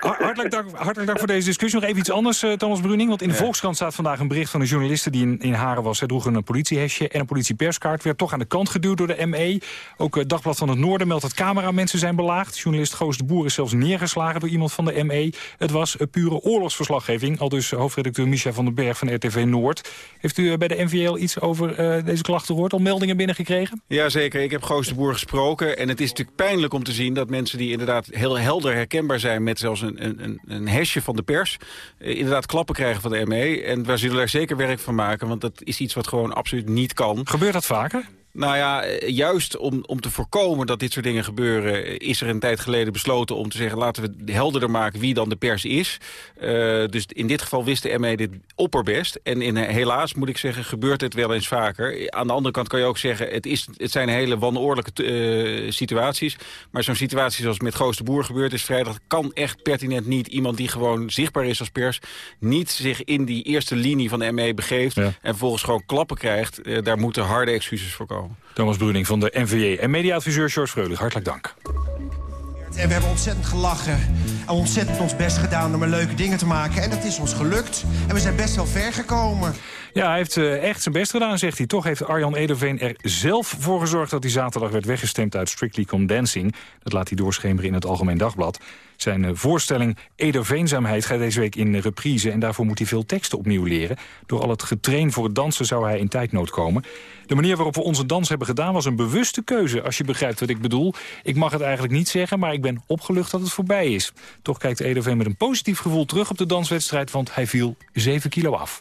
har- hartelijk, dank, hartelijk dank voor deze discussie. Nog even iets anders, eh, Thomas Bruning. Want in de Volkskrant staat vandaag een bericht van een journaliste... die in, in Haren was. Hij droeg een politiehesje en een politieperskaart. Werd toch aan de kant geduwd door de ME. Ook het Dagblad van het Noorden meldt dat cameramensen zijn belaagd. Journalist Goos de Boer is zelfs neergeslagen door iemand van de ME. Het was een pure oorlogsverslaggeving. Al dus hoofdredacteur Micha van den Berg van RTV Noord. Heeft u eh, bij de NVL iets over eh, deze deze klachten gehoord? Al meldingen binnengekregen? Jazeker, ik heb Goos de Boer gesproken. En het is natuurlijk pijnlijk om te zien dat mensen die inderdaad heel helder herkenbaar zijn... met zelfs een, een, een hesje van de pers, eh, inderdaad klappen krijgen van de ME. En wij zullen daar zeker werk van maken, want dat is iets wat gewoon absoluut niet kan. Gebeurt dat vaker? Nou ja, eh, juist om, om te voorkomen dat dit soort dingen gebeuren... is er een tijd geleden besloten om te zeggen... laten we helderder maken wie dan de pers is. Uh, dus in dit geval wist de ME dit opperbest. En in, helaas, moet ik zeggen, gebeurt het wel eens vaker. Aan de andere kant kan je ook zeggen... het, is, het zijn hele wanordelijke uh, situaties. Maar zo'n situatie zoals met Goos de Boer gebeurd is vrijdag... kan echt pertinent niet iemand die gewoon zichtbaar is als pers... niet zich in die eerste linie van de ME begeeft... Ja. en vervolgens gewoon klappen krijgt. Uh, daar moeten harde excuses voor komen. Thomas Bruning van de NVJ en mediaadviseur George Freulich. Hartelijk dank. En we hebben ontzettend gelachen en ontzettend ons best gedaan om er leuke dingen te maken. En dat is ons gelukt. En we zijn best wel ver gekomen. Ja, hij heeft uh, echt zijn best gedaan, zegt hij. Toch heeft Arjan Ederveen er zelf voor gezorgd... dat hij zaterdag werd weggestemd uit Strictly Come Dancing. Dat laat hij doorschemeren in het Algemeen Dagblad. Zijn uh, voorstelling Ederveenzaamheid gaat deze week in reprise... en daarvoor moet hij veel teksten opnieuw leren. Door al het getrain voor het dansen zou hij in tijdnood komen. De manier waarop we onze dans hebben gedaan was een bewuste keuze... als je begrijpt wat ik bedoel. Ik mag het eigenlijk niet zeggen, maar ik ben opgelucht dat het voorbij is. Toch kijkt Ederveen met een positief gevoel terug op de danswedstrijd... want hij viel 7 kilo af.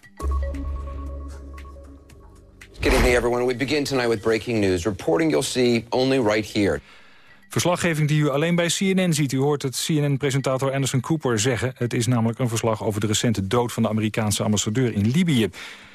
Good evening, everyone. We begin tonight with breaking news. Reporting you'll see only right here. Verslaggeving die u alleen bij CNN ziet. U hoort het CNN-presentator Anderson Cooper zeggen. Het is namelijk een verslag over de recente dood van de Amerikaanse ambassadeur in Libië.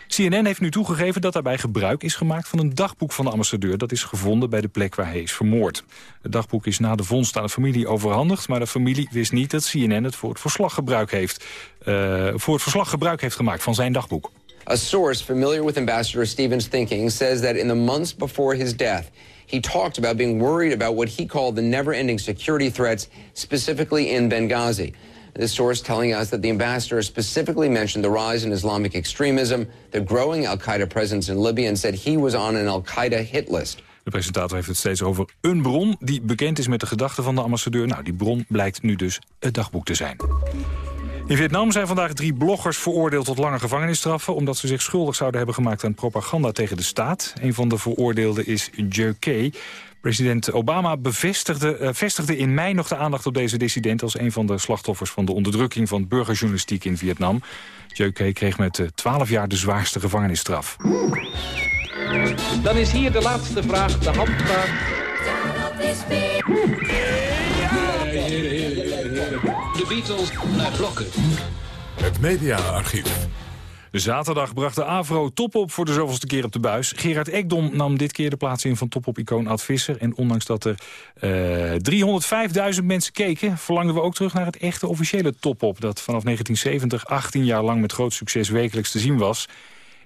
CNN heeft nu toegegeven dat daarbij gebruik is gemaakt van een dagboek van de ambassadeur. Dat is gevonden bij de plek waar hij is vermoord. Het dagboek is na de vondst aan de familie overhandigd, maar de familie wist niet dat CNN het voor het verslag gebruik heeft, uh, voor het verslag gebruik heeft gemaakt van zijn dagboek. A source familiar with Ambassador Stevens' thinking says that in the months before his death, he talked about being worried about what he called the never-ending security threats, specifically in Benghazi. This source telling us that the ambassador specifically mentioned the rise in Islamic extremism, the growing Al-Qaeda presence in Libya, and said he was on an Al-Qaeda hit list. De presentator heeft het steeds over een bron die bekend is met de gedachten van de ambassadeur. Nou, die bron blijkt nu dus het dagboek te zijn. In Vietnam zijn vandaag drie bloggers veroordeeld tot lange gevangenisstraffen... omdat ze zich schuldig zouden hebben gemaakt aan propaganda tegen de staat. Een van de veroordeelden is Joe Kay. President Obama bevestigde, uh, vestigde in mei nog de aandacht op deze dissident... als een van de slachtoffers van de onderdrukking van burgerjournalistiek in Vietnam. Joe Kay kreeg met uh, 12 jaar de zwaarste gevangenisstraf. Dan is hier de laatste vraag, de handvraag. De Beatles naar blokken. Het mediaarchief. Zaterdag bracht de AVRO Topop voor de zoveelste keer op de buis. Gerard Ekdom nam dit keer de plaats in van Topop-icoon Ad Visser. En ondanks dat er uh, 305.000 mensen keken... verlangden we ook terug naar het echte officiële Topop... dat vanaf 1970 18 jaar lang met groot succes wekelijks te zien was...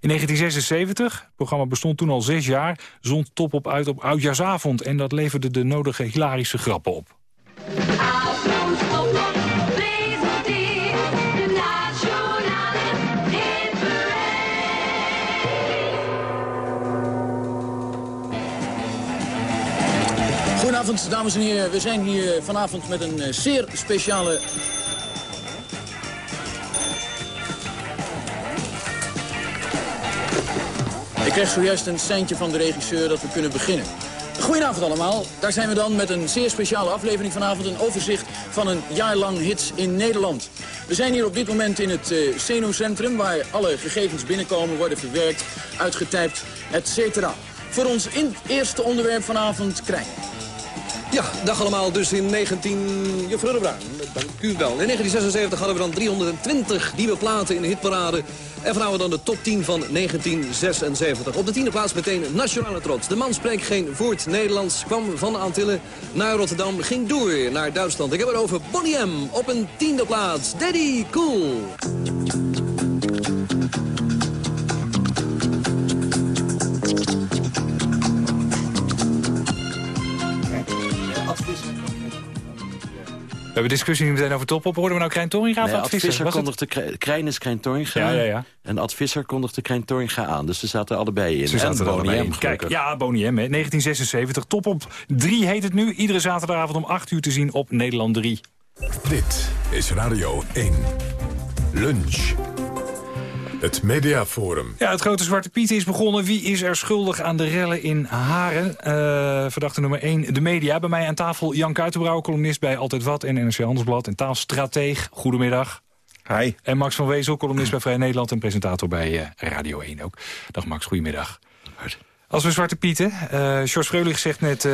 In 1976, het programma bestond toen al zes jaar, zond Topop uit op Oudjaarsavond. En dat leverde de nodige hilarische grappen op. Goedenavond, dames en heren. We zijn hier vanavond met een zeer speciale... Ik kreeg zojuist een seintje van de regisseur dat we kunnen beginnen. Goedenavond allemaal. Daar zijn we dan met een zeer speciale aflevering vanavond. Een overzicht van een jaar lang hits in Nederland. We zijn hier op dit moment in het uh, Seno-centrum... waar alle gegevens binnenkomen, worden verwerkt, uitgetypt, etc. Voor ons in eerste onderwerp vanavond, Krijn. Ja, dag allemaal. Dus in 19... Juffrouw de Bruin, dank u wel. In 1976 hadden we dan 320 nieuwe platen in de hitparade. En vanavond dan de top 10 van 1976. Op de tiende plaats meteen nationale trots. De man spreekt geen voort Nederlands, kwam van de Antillen naar Rotterdam, ging door naar Duitsland. Ik heb het over Bonnie M. op een tiende plaats. Daddy Cool. We hebben discussie meteen over top op. Hoorden we nou Krijn Torringa nee, of Ad Visser kondigde Krijn is Krijn Torringa. Ja, ja, ja. En Ad Visser kondigde Krijn Torringa aan. Dus ze zaten allebei in. Ze zaten er allebei in. Kijk, ja, Bonnie M. 1976. Top op 3 heet het nu. Iedere zaterdagavond om 8 uur te zien op Nederland 3. Dit is Radio 1. Lunch. Het Mediaforum. Ja, het grote Zwarte Piet is begonnen. Wie is er schuldig aan de rellen in Haren? Eh, verdachte nummer 1, de media. Bij mij aan tafel Jan Kuitenbrouwer, columnist bij Altijd Wat en NRC Handelsblad. En taalstrateeg. Goedemiddag. Hi. En Max van Wezel, columnist bij Vrij Nederland en presentator bij uh, Radio 1 ook. Dag Max, goedemiddag. Als we Zwarte Pieten, uh, George Freulich zegt net... Uh,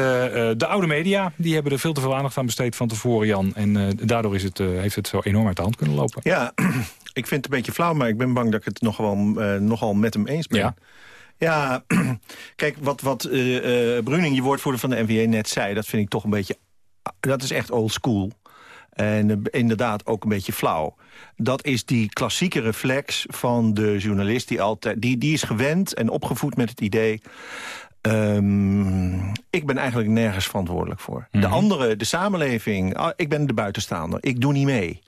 de oude media, die hebben er veel te veel aandacht aan besteed van tevoren, Jan. En daardoor is het, heeft het zo enorm uit de hand kunnen lopen. Ja, <clears throat> ik vind het een beetje flauw, maar ik ben bang dat ik het nogal, nogal met hem eens ben. Ja. Ja, <clears throat> kijk, wat, wat Bruning, je woordvoerder van de NVA, net zei... dat vind ik toch een beetje... Dat is echt old school. En inderdaad ook een beetje flauw. Dat is die klassieke reflex van de journalist... die, altijd, die, die is gewend en opgevoed met het idee... Um, ik ben eigenlijk nergens verantwoordelijk voor. De Mhm. andere, de samenleving, ah, ik ben de buitenstaander. Ik doe niet mee.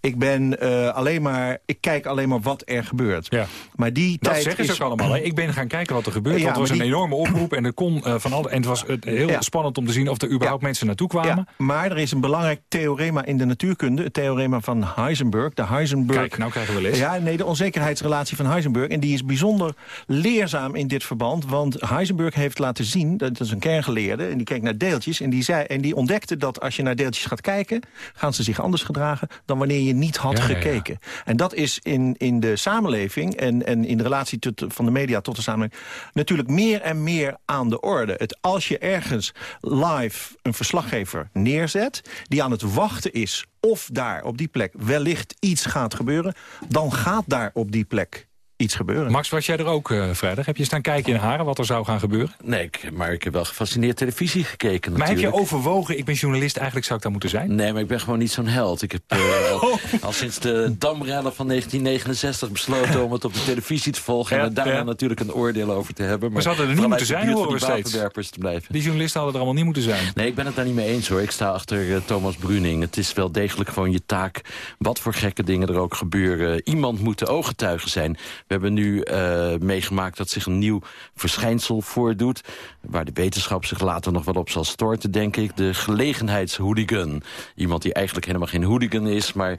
Ik ben uh, alleen maar, ik kijk alleen maar wat er gebeurt. Ja. Maar die dat tijd zeggen ze is... ook allemaal. Hè? Ik ben gaan kijken wat er gebeurt. Ja, want het was een enorme oproep en er kon uh, van alle. En het was uh, heel Ja. spannend om te zien of er überhaupt mensen naartoe kwamen. Ja, maar er is een belangrijk theorema in de natuurkunde. Het theorema van Heisenberg. De Heisenberg Kijk, nou krijgen we les. Ja, nee, de onzekerheidsrelatie van Heisenberg. En die is bijzonder leerzaam in dit verband. Want Heisenberg heeft laten zien, dat is een kerngeleerde... en die keek naar deeltjes en die, zei, en die ontdekte dat als je naar deeltjes gaat kijken... gaan ze zich anders gedragen dan wanneer je niet had Ja, ja, ja. gekeken. En dat is in, in de samenleving en, en in de relatie tot, van de media tot de samenleving... natuurlijk meer en meer aan de orde. Het, als je ergens live een verslaggever neerzet... die aan het wachten is of daar op die plek wellicht iets gaat gebeuren... dan gaat daar op die plek iets gebeuren. Max, was jij er ook uh, vrijdag? Heb je staan kijken in Haren wat er zou gaan gebeuren? Nee, ik, maar ik heb wel gefascineerd televisie gekeken Maar heb je overwogen, ik ben journalist, eigenlijk zou ik daar moeten zijn? Nee, maar ik ben gewoon niet zo'n held. Ik heb uh, <laughs> al, al, sinds de damrellen van 1969 besloten om het op de televisie te volgen... Ja, en er daarna ja. natuurlijk een oordeel over te hebben. Maar, Maar ze hadden er niet moeten zijn, horen we steeds. te blijven. Die journalisten hadden er allemaal niet moeten zijn. Nee, ik ben het daar niet mee eens hoor. Ik sta achter uh, Thomas Bruning. Het is wel degelijk gewoon je taak. Wat voor gekke dingen er ook gebeuren. Iemand moet de ooggetuige zijn. We hebben nu uh, meegemaakt dat zich een nieuw verschijnsel voordoet. Waar de wetenschap zich later nog wel op zal storten, denk ik. De gelegenheidshooligan. Iemand die eigenlijk helemaal geen hooligan is, maar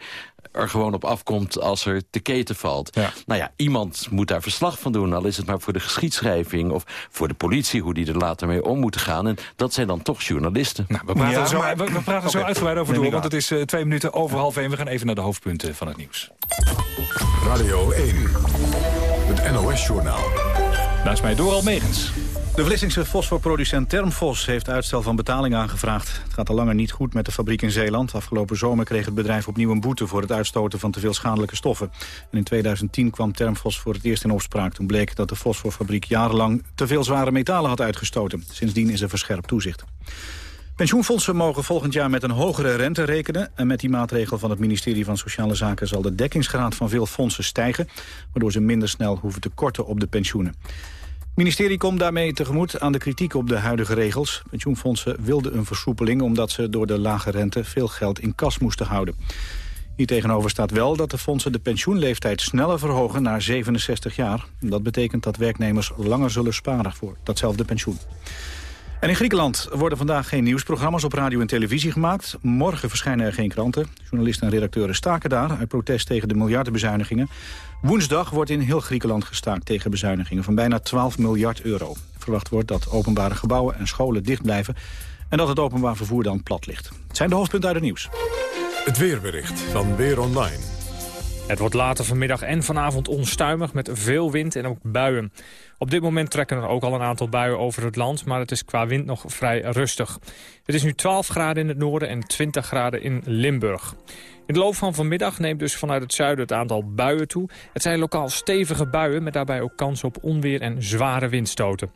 er gewoon op afkomt als er te keten valt. Ja. Nou ja, iemand moet daar verslag van doen. Al is het maar voor de geschiedschrijving of voor de politie... hoe die er later mee om moeten gaan. En dat zijn dan toch journalisten. Nou, we praten Ja, er zo, maar- we, we praten zo uitgebreid over door, want het is uh, twee minuten over half één. We gaan even naar de hoofdpunten van het nieuws. Radio 1. Het NOS-journaal. Naast mij Doral Megens. De Vlissingse fosforproducent Termfos heeft uitstel van betaling aangevraagd. Het gaat al langer niet goed met de fabriek in Zeeland. Afgelopen zomer kreeg het bedrijf opnieuw een boete... voor het uitstoten van te veel schadelijke stoffen. En in 2010 kwam Termfos voor het eerst in opspraak. Toen bleek dat de fosforfabriek jarenlang te veel zware metalen had uitgestoten. Sindsdien is er verscherpt toezicht. Pensioenfondsen mogen volgend jaar met een hogere rente rekenen. En met die maatregel van het ministerie van Sociale Zaken... zal de dekkingsgraad van veel fondsen stijgen... waardoor ze minder snel hoeven te korten op de pensioenen. Het ministerie komt daarmee tegemoet aan de kritiek op de huidige regels. Pensioenfondsen wilden een versoepeling omdat ze door de lage rente veel geld in kas moesten houden. Hier tegenover staat wel dat de fondsen de pensioenleeftijd sneller verhogen naar 67 jaar. Dat betekent dat werknemers langer zullen sparen voor datzelfde pensioen. En in Griekenland worden vandaag geen nieuwsprogramma's op radio en televisie gemaakt. Morgen verschijnen er geen kranten. Journalisten en redacteuren staken daar uit protest tegen de miljardenbezuinigingen. Woensdag wordt in heel Griekenland gestaakt tegen bezuinigingen van bijna 12 miljard euro. Verwacht wordt dat openbare gebouwen en scholen dicht blijven en dat het openbaar vervoer dan plat ligt. Het zijn de hoofdpunten uit het nieuws. Het weerbericht van Weer Online. Het wordt later vanmiddag en vanavond onstuimig met veel wind en ook buien. Op dit moment trekken er ook al een aantal buien over het land, maar het is qua wind nog vrij rustig. Het is nu 12 graden in het noorden en 20 graden in Limburg. In de loop van vanmiddag neemt dus vanuit het zuiden het aantal buien toe. Het zijn lokaal stevige buien met daarbij ook kans op onweer en zware windstoten.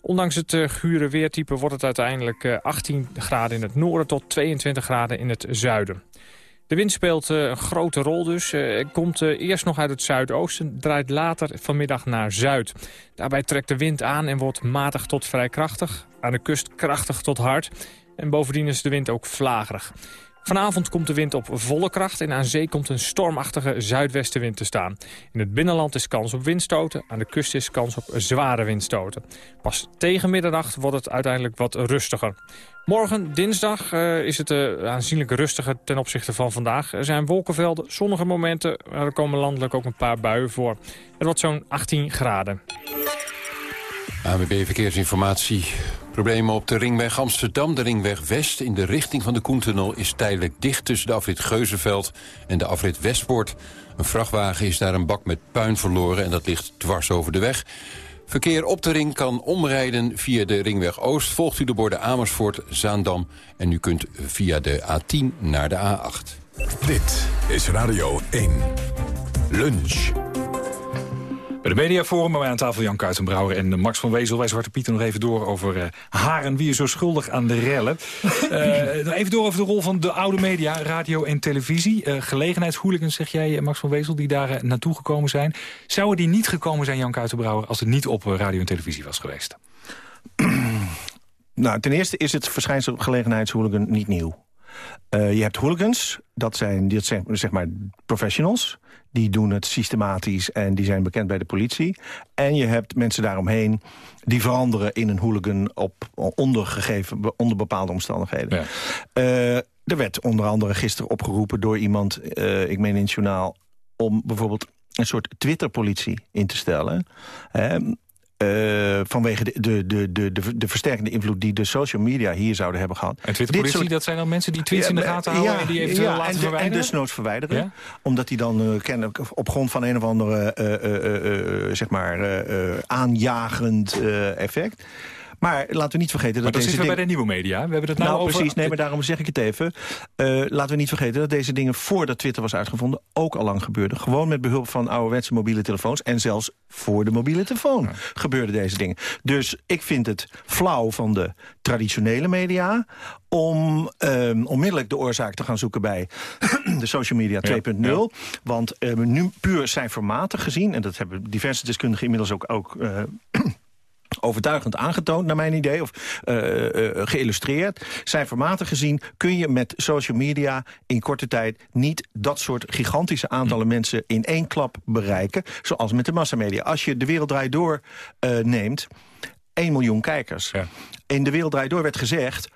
Ondanks het uh, gure weertype wordt het uiteindelijk uh, 18 graden in het noorden tot 22 graden in het zuiden. De wind speelt uh, een grote rol dus. Uh, komt uh, eerst nog uit het zuidoosten, draait later vanmiddag naar zuid. Daarbij trekt de wind aan en wordt matig tot vrij krachtig. Aan de kust krachtig tot hard. En bovendien is de wind ook vlagerig. Vanavond komt de wind op volle kracht en aan zee komt een stormachtige zuidwestenwind te staan. In het binnenland is kans op windstoten, aan de kust is kans op zware windstoten. Pas tegen middernacht wordt het uiteindelijk wat rustiger. Morgen, dinsdag, uh, is het uh, aanzienlijk rustiger ten opzichte van vandaag. Er zijn wolkenvelden, zonnige momenten, er komen landelijk ook een paar buien voor. Het wordt zo'n 18 graden. AWB Verkeersinformatie. Problemen op de ringweg Amsterdam. De ringweg West in de richting van de Koentunnel is tijdelijk dicht... tussen de afrit Geuzenveld en de afrit Westpoort. Een vrachtwagen is daar een bak met puin verloren... en dat ligt dwars over de weg. Verkeer op de ring kan omrijden via de ringweg Oost. Volgt u de borden Amersfoort, Zaandam... en u kunt via de A10 naar de A8. Dit is Radio 1. Lunch. Bij de Mediaforum bij mij aan tafel Jan Kuitenbrouwer en Max van Wezel. Wij Zwarte Pieten nog even door over uh, Haren. Wie is zo schuldig aan de rellen? <laughs> uh, even door over de rol van de oude media, radio en televisie. Uh, gelegenheidshooligans, zeg jij Max van Wezel, die daar naartoe gekomen zijn. Zouden die niet gekomen zijn, Jan Kuitenbrouwer... als het niet op radio en televisie was geweest? <clears throat> nou, ten eerste is het verschijnsel gelegenheidshooligan niet nieuw. Uh, je hebt hooligans, dat zijn, dat zijn zeg maar professionals. Die doen het systematisch en die zijn bekend bij de politie. En je hebt mensen daaromheen die veranderen in een hooligan... Op, ondergegeven, onder bepaalde omstandigheden. Ja. Uh, er werd onder andere gisteren opgeroepen door iemand... Uh, ik meen in het journaal, om bijvoorbeeld een soort Twitter-politie in te stellen. Uh, vanwege de, de, de, de, de versterkende invloed die de social media hier zouden hebben gehad. En Twitterpolitie, soort... dat zijn dan mensen die tweets in de gaten houden... Ja, en die eventueel ja, laten en, verwijderen? En nooit verwijderen. Omdat die dan uh, kennelijk op grond van een of andere uh, zeg maar, aanjagend effect... Maar laten we niet vergeten dat, maar dat deze we bij de nieuwe media. We hebben het nou, nou over... precies, nee, maar daarom zeg ik het even. Uh, laten we niet vergeten dat deze dingen voordat Twitter was uitgevonden... ook al lang gebeurden. Gewoon met behulp van ouderwetse mobiele telefoons. En zelfs voor de mobiele telefoon ja. gebeurden deze dingen. Dus ik vind het flauw van de traditionele media... om um, onmiddellijk de oorzaak te gaan zoeken bij <clears throat> de social media 2.0. Ja, ja. Want um, nu puur zijn formaten gezien... en dat hebben diverse deskundigen inmiddels ook... ook uh, <clears throat> overtuigend aangetoond, naar mijn idee, of uh, uh, geïllustreerd. Zijn formaten gezien kun je met social media in korte tijd... niet dat soort gigantische aantallen hm. mensen in één klap bereiken... zoals met de massamedia. Als je de wereld draait door uh, neemt, 1 miljoen kijkers. Ja. In de wereld draait door werd gezegd...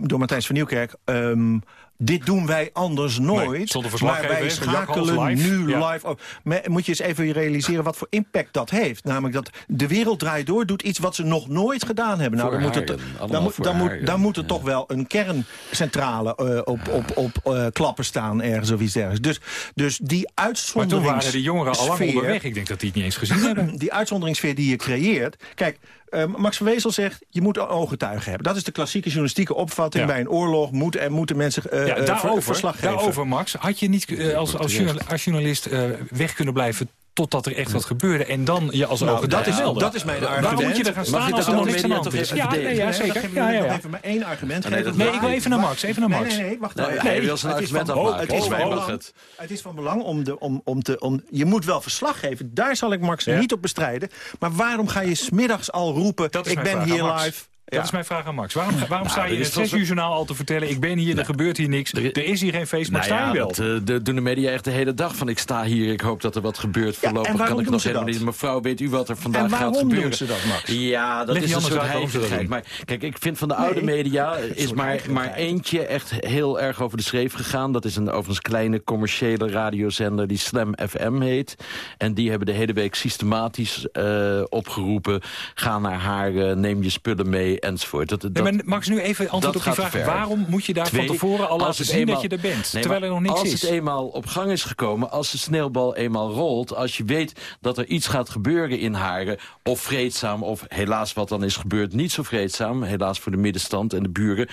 door Matthijs van Nieuwkerk... Um, dit doen wij anders nooit. Nee, maar wij schakelen live. nu ja. live. Maar moet je eens even realiseren wat voor impact dat heeft. Namelijk dat de wereld draait door doet iets wat ze nog nooit gedaan hebben. Nou, dan moet, het, dan, moet, dan, moet, dan moet er ja. toch wel een kerncentrale uh, op, op, op uh, klappen staan ergens of iets dergelijks. Dus, dus die uitzondering. Maar toen waren de jongeren al lang onderweg. Ik denk dat die het niet eens gezien <clears throat> hebben. Die uitzonderingssfeer die je creëert. Kijk, uh, Max van Wezel zegt, je moet ooggetuigen hebben. Dat is de klassieke journalistieke opvatting. Ja. Bij een oorlog moet, en moeten mensen uh, ja, daarover, daarover, Max, had je niet uh, als, als, journalist, als journalist weg kunnen blijven totdat er echt wat gebeurde. En dan je als nou, dat is, dat is mijn argument. Waarom moet je er gaan staan als er nog niks aan de hand is? Ja, nee, ja, zeker. Ja, ja. Even maar één argument nee, nee, ik wil even naar Max. Even naar Max. Nee, nee, nee wacht nou. Hij wil zijn argument afmaken. Het is van belang, het is van belang om, de, om, om te... Om, je moet wel verslag geven. Daar zal ik Max niet op bestrijden. Maar waarom ga je smiddags al roepen... ik ben hier live... Ja. Dat is mijn vraag aan Max. Waarom, waarom nou, sta je in het 6 uur journaal al te vertellen... ik ben hier, er gebeurt hier niks, er, er is hier geen feest, maar nou sta je wel? Dat uh, de, doen de media echt de hele dag van ik sta hier, ik hoop dat er wat gebeurt. Voorlopig kan ik nog helemaal niet. Mevrouw, weet u wat er vandaag gaat gebeuren? doen ze dat, Max? Ja, dat Leg is een soort heiligheid. Maar kijk, ik vind van de oude nee, media is maar, maar eentje echt heel erg over de schreef gegaan. Dat is een overigens kleine commerciële radiozender die Slam FM heet. En die hebben de hele week systematisch uh, opgeroepen... ga naar haar, uh, neem je spullen mee, enzovoort. Dat, dat, Nee, nu even antwoord op die vraag. Waarom moet je daar Twee, van tevoren al laten zien eenmaal, dat je er bent? Nee, terwijl er nog niks als is. Als het eenmaal op gang is gekomen, als de sneeuwbal eenmaal rolt... als je weet dat er iets gaat gebeuren in Haren... of vreedzaam, of helaas wat dan is gebeurd niet zo vreedzaam... helaas voor de middenstand en de buren...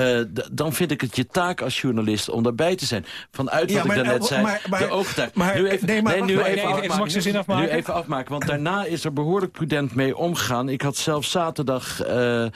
Uh, dan vind ik het je taak als journalist om daarbij te zijn. Vanuit wat ja, maar, ik daarnet zei, maar, maar, de oogtuig. Nu even, nee, maar, nee, nu even, Max zin afmaken. Nu even afmaken, want daarna is er behoorlijk prudent mee omgegaan. Ik had zelf zaterdag... Uh, eh,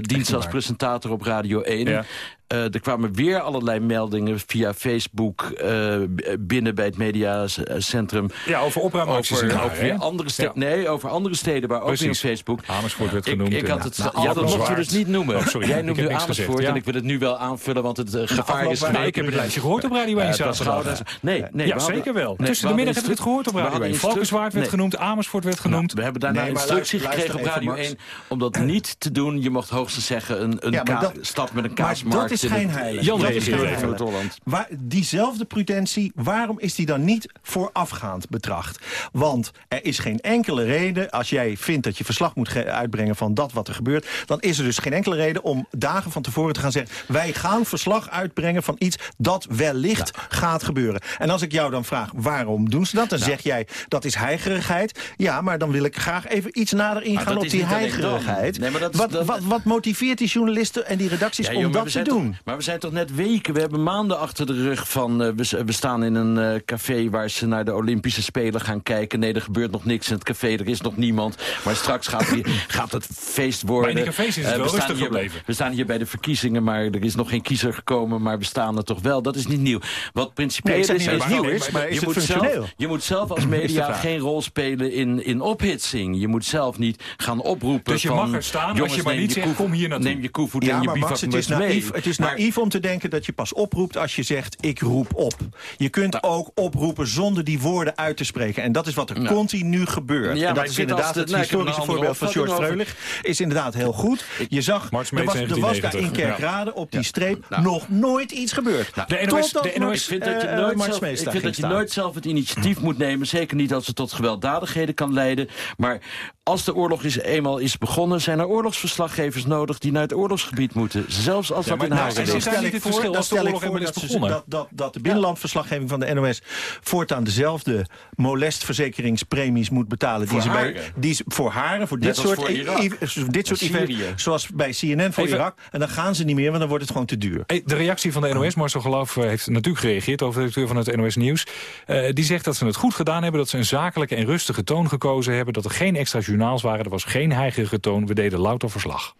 dienst als presentator op Radio 1. Uh, er kwamen weer allerlei meldingen via Facebook uh, binnen bij het mediacentrum. Ja, over opruimacties. Over, over weer andere steden. Ja. Nee, over andere steden waar ook in Facebook. Amersfoort werd genoemd. Ik, ik had het, nou, ja, dat mocht je dus niet noemen. Oh, sorry, Jij noemt nu Amersfoort ja. en ik wil het nu wel aanvullen, want het uh, gevaar is... Nee, ik heb het lijstje gehoord op Radio 1 zaterdag. Nee, nee. Ja, zeker wel. Tussen de middag heb ik het gehoord op Radio 1. Valkenswaard werd genoemd, Amersfoort werd genoemd. Nou, we hebben daarna instructie gekregen op Radio 1 om dat niet te doen. Je mocht hoogstens zeggen een stad met een kaasmarkt. Maar dat is schijnheilig Waar, diezelfde prudentie, waarom is die dan niet voorafgaand betracht? Want er is geen enkele reden, als jij vindt dat je verslag moet uitbrengen van dat wat er gebeurt, dan is er dus geen enkele reden om dagen van tevoren te gaan zeggen, wij gaan verslag uitbrengen van iets dat wellicht gaat gebeuren. En als ik jou dan vraag, waarom doen ze dat? Dan zeg jij, dat is heigerigheid. Ja, maar dan wil ik graag even iets nader ingaan op die heigerigheid. Nee, dat, wat, dat, wat, wat, motiveert die journalisten en die redacties om dat te doen? Maar we zijn toch net weken, we hebben maanden achter de rug van... Uh, we, we, staan in een uh, café waar ze naar de Olympische Spelen gaan kijken. Nee, er gebeurt nog niks in het café, er is nog niemand. Maar straks gaat, die, <laughs> gaat het feest worden. Maar in die cafés is het uh, wel rustig hier, gebleven. We staan hier bij de verkiezingen, maar er is nog geen kiezer gekomen. Maar we staan er toch wel, dat is niet nieuw. Wat principieel nee, is, is, nieuw is, maar is je, moet zelf, je moet zelf als <clears throat> media geen rol spelen in, in ophitsing. Je moet zelf niet gaan oproepen Dus je van, mag er staan jongens, als je maar niet zegt, kom hier naartoe. Neem je koevoet ja, en je Max, het is naïef, Het is naïef om te denken dat je pas oproept als je zegt ik roep op. Je kunt ook oproepen zonder die woorden uit te spreken. En dat is wat er continu gebeurt. Ja, en dat is inderdaad het historische voorbeeld van George Freulich. Is inderdaad heel goed. Je zag, er was, er was daar in Kerkrade op die streep nog nooit iets gebeurd. De NOS, de NOS vindt dat je nooit zelf, ik vind dat je nooit zelf het initiatief moet nemen. Zeker niet als het tot gewelddadigheden kan leiden. Maar als de oorlog is, eenmaal is begonnen... zijn er oorlogsverslaggevers nodig die naar het oorlogsgebied moeten. Zelfs als dat in Haag is. Dan stel ik voor, dan stel ik voor dat, dat, dat, dat de binnenlandverslaggeving van de NOS... voortaan dezelfde molestverzekeringspremies moet betalen... die ze bij, die ze, voor haren, voor dit soort, voor dit soort events... zoals bij CNN voor Irak. En dan gaan ze niet meer, want dan wordt het gewoon te duur. De reactie van de NOS, Marcel Geloof eh, heeft natuurlijk gereageerd... over de directeur van het NOS Nieuws. Uh, die zegt dat ze het goed gedaan hebben... dat ze een zakelijke en rustige toon gekozen hebben... dat er geen extra journaals waren. Er was geen heigerige toon. We deden louter verslag.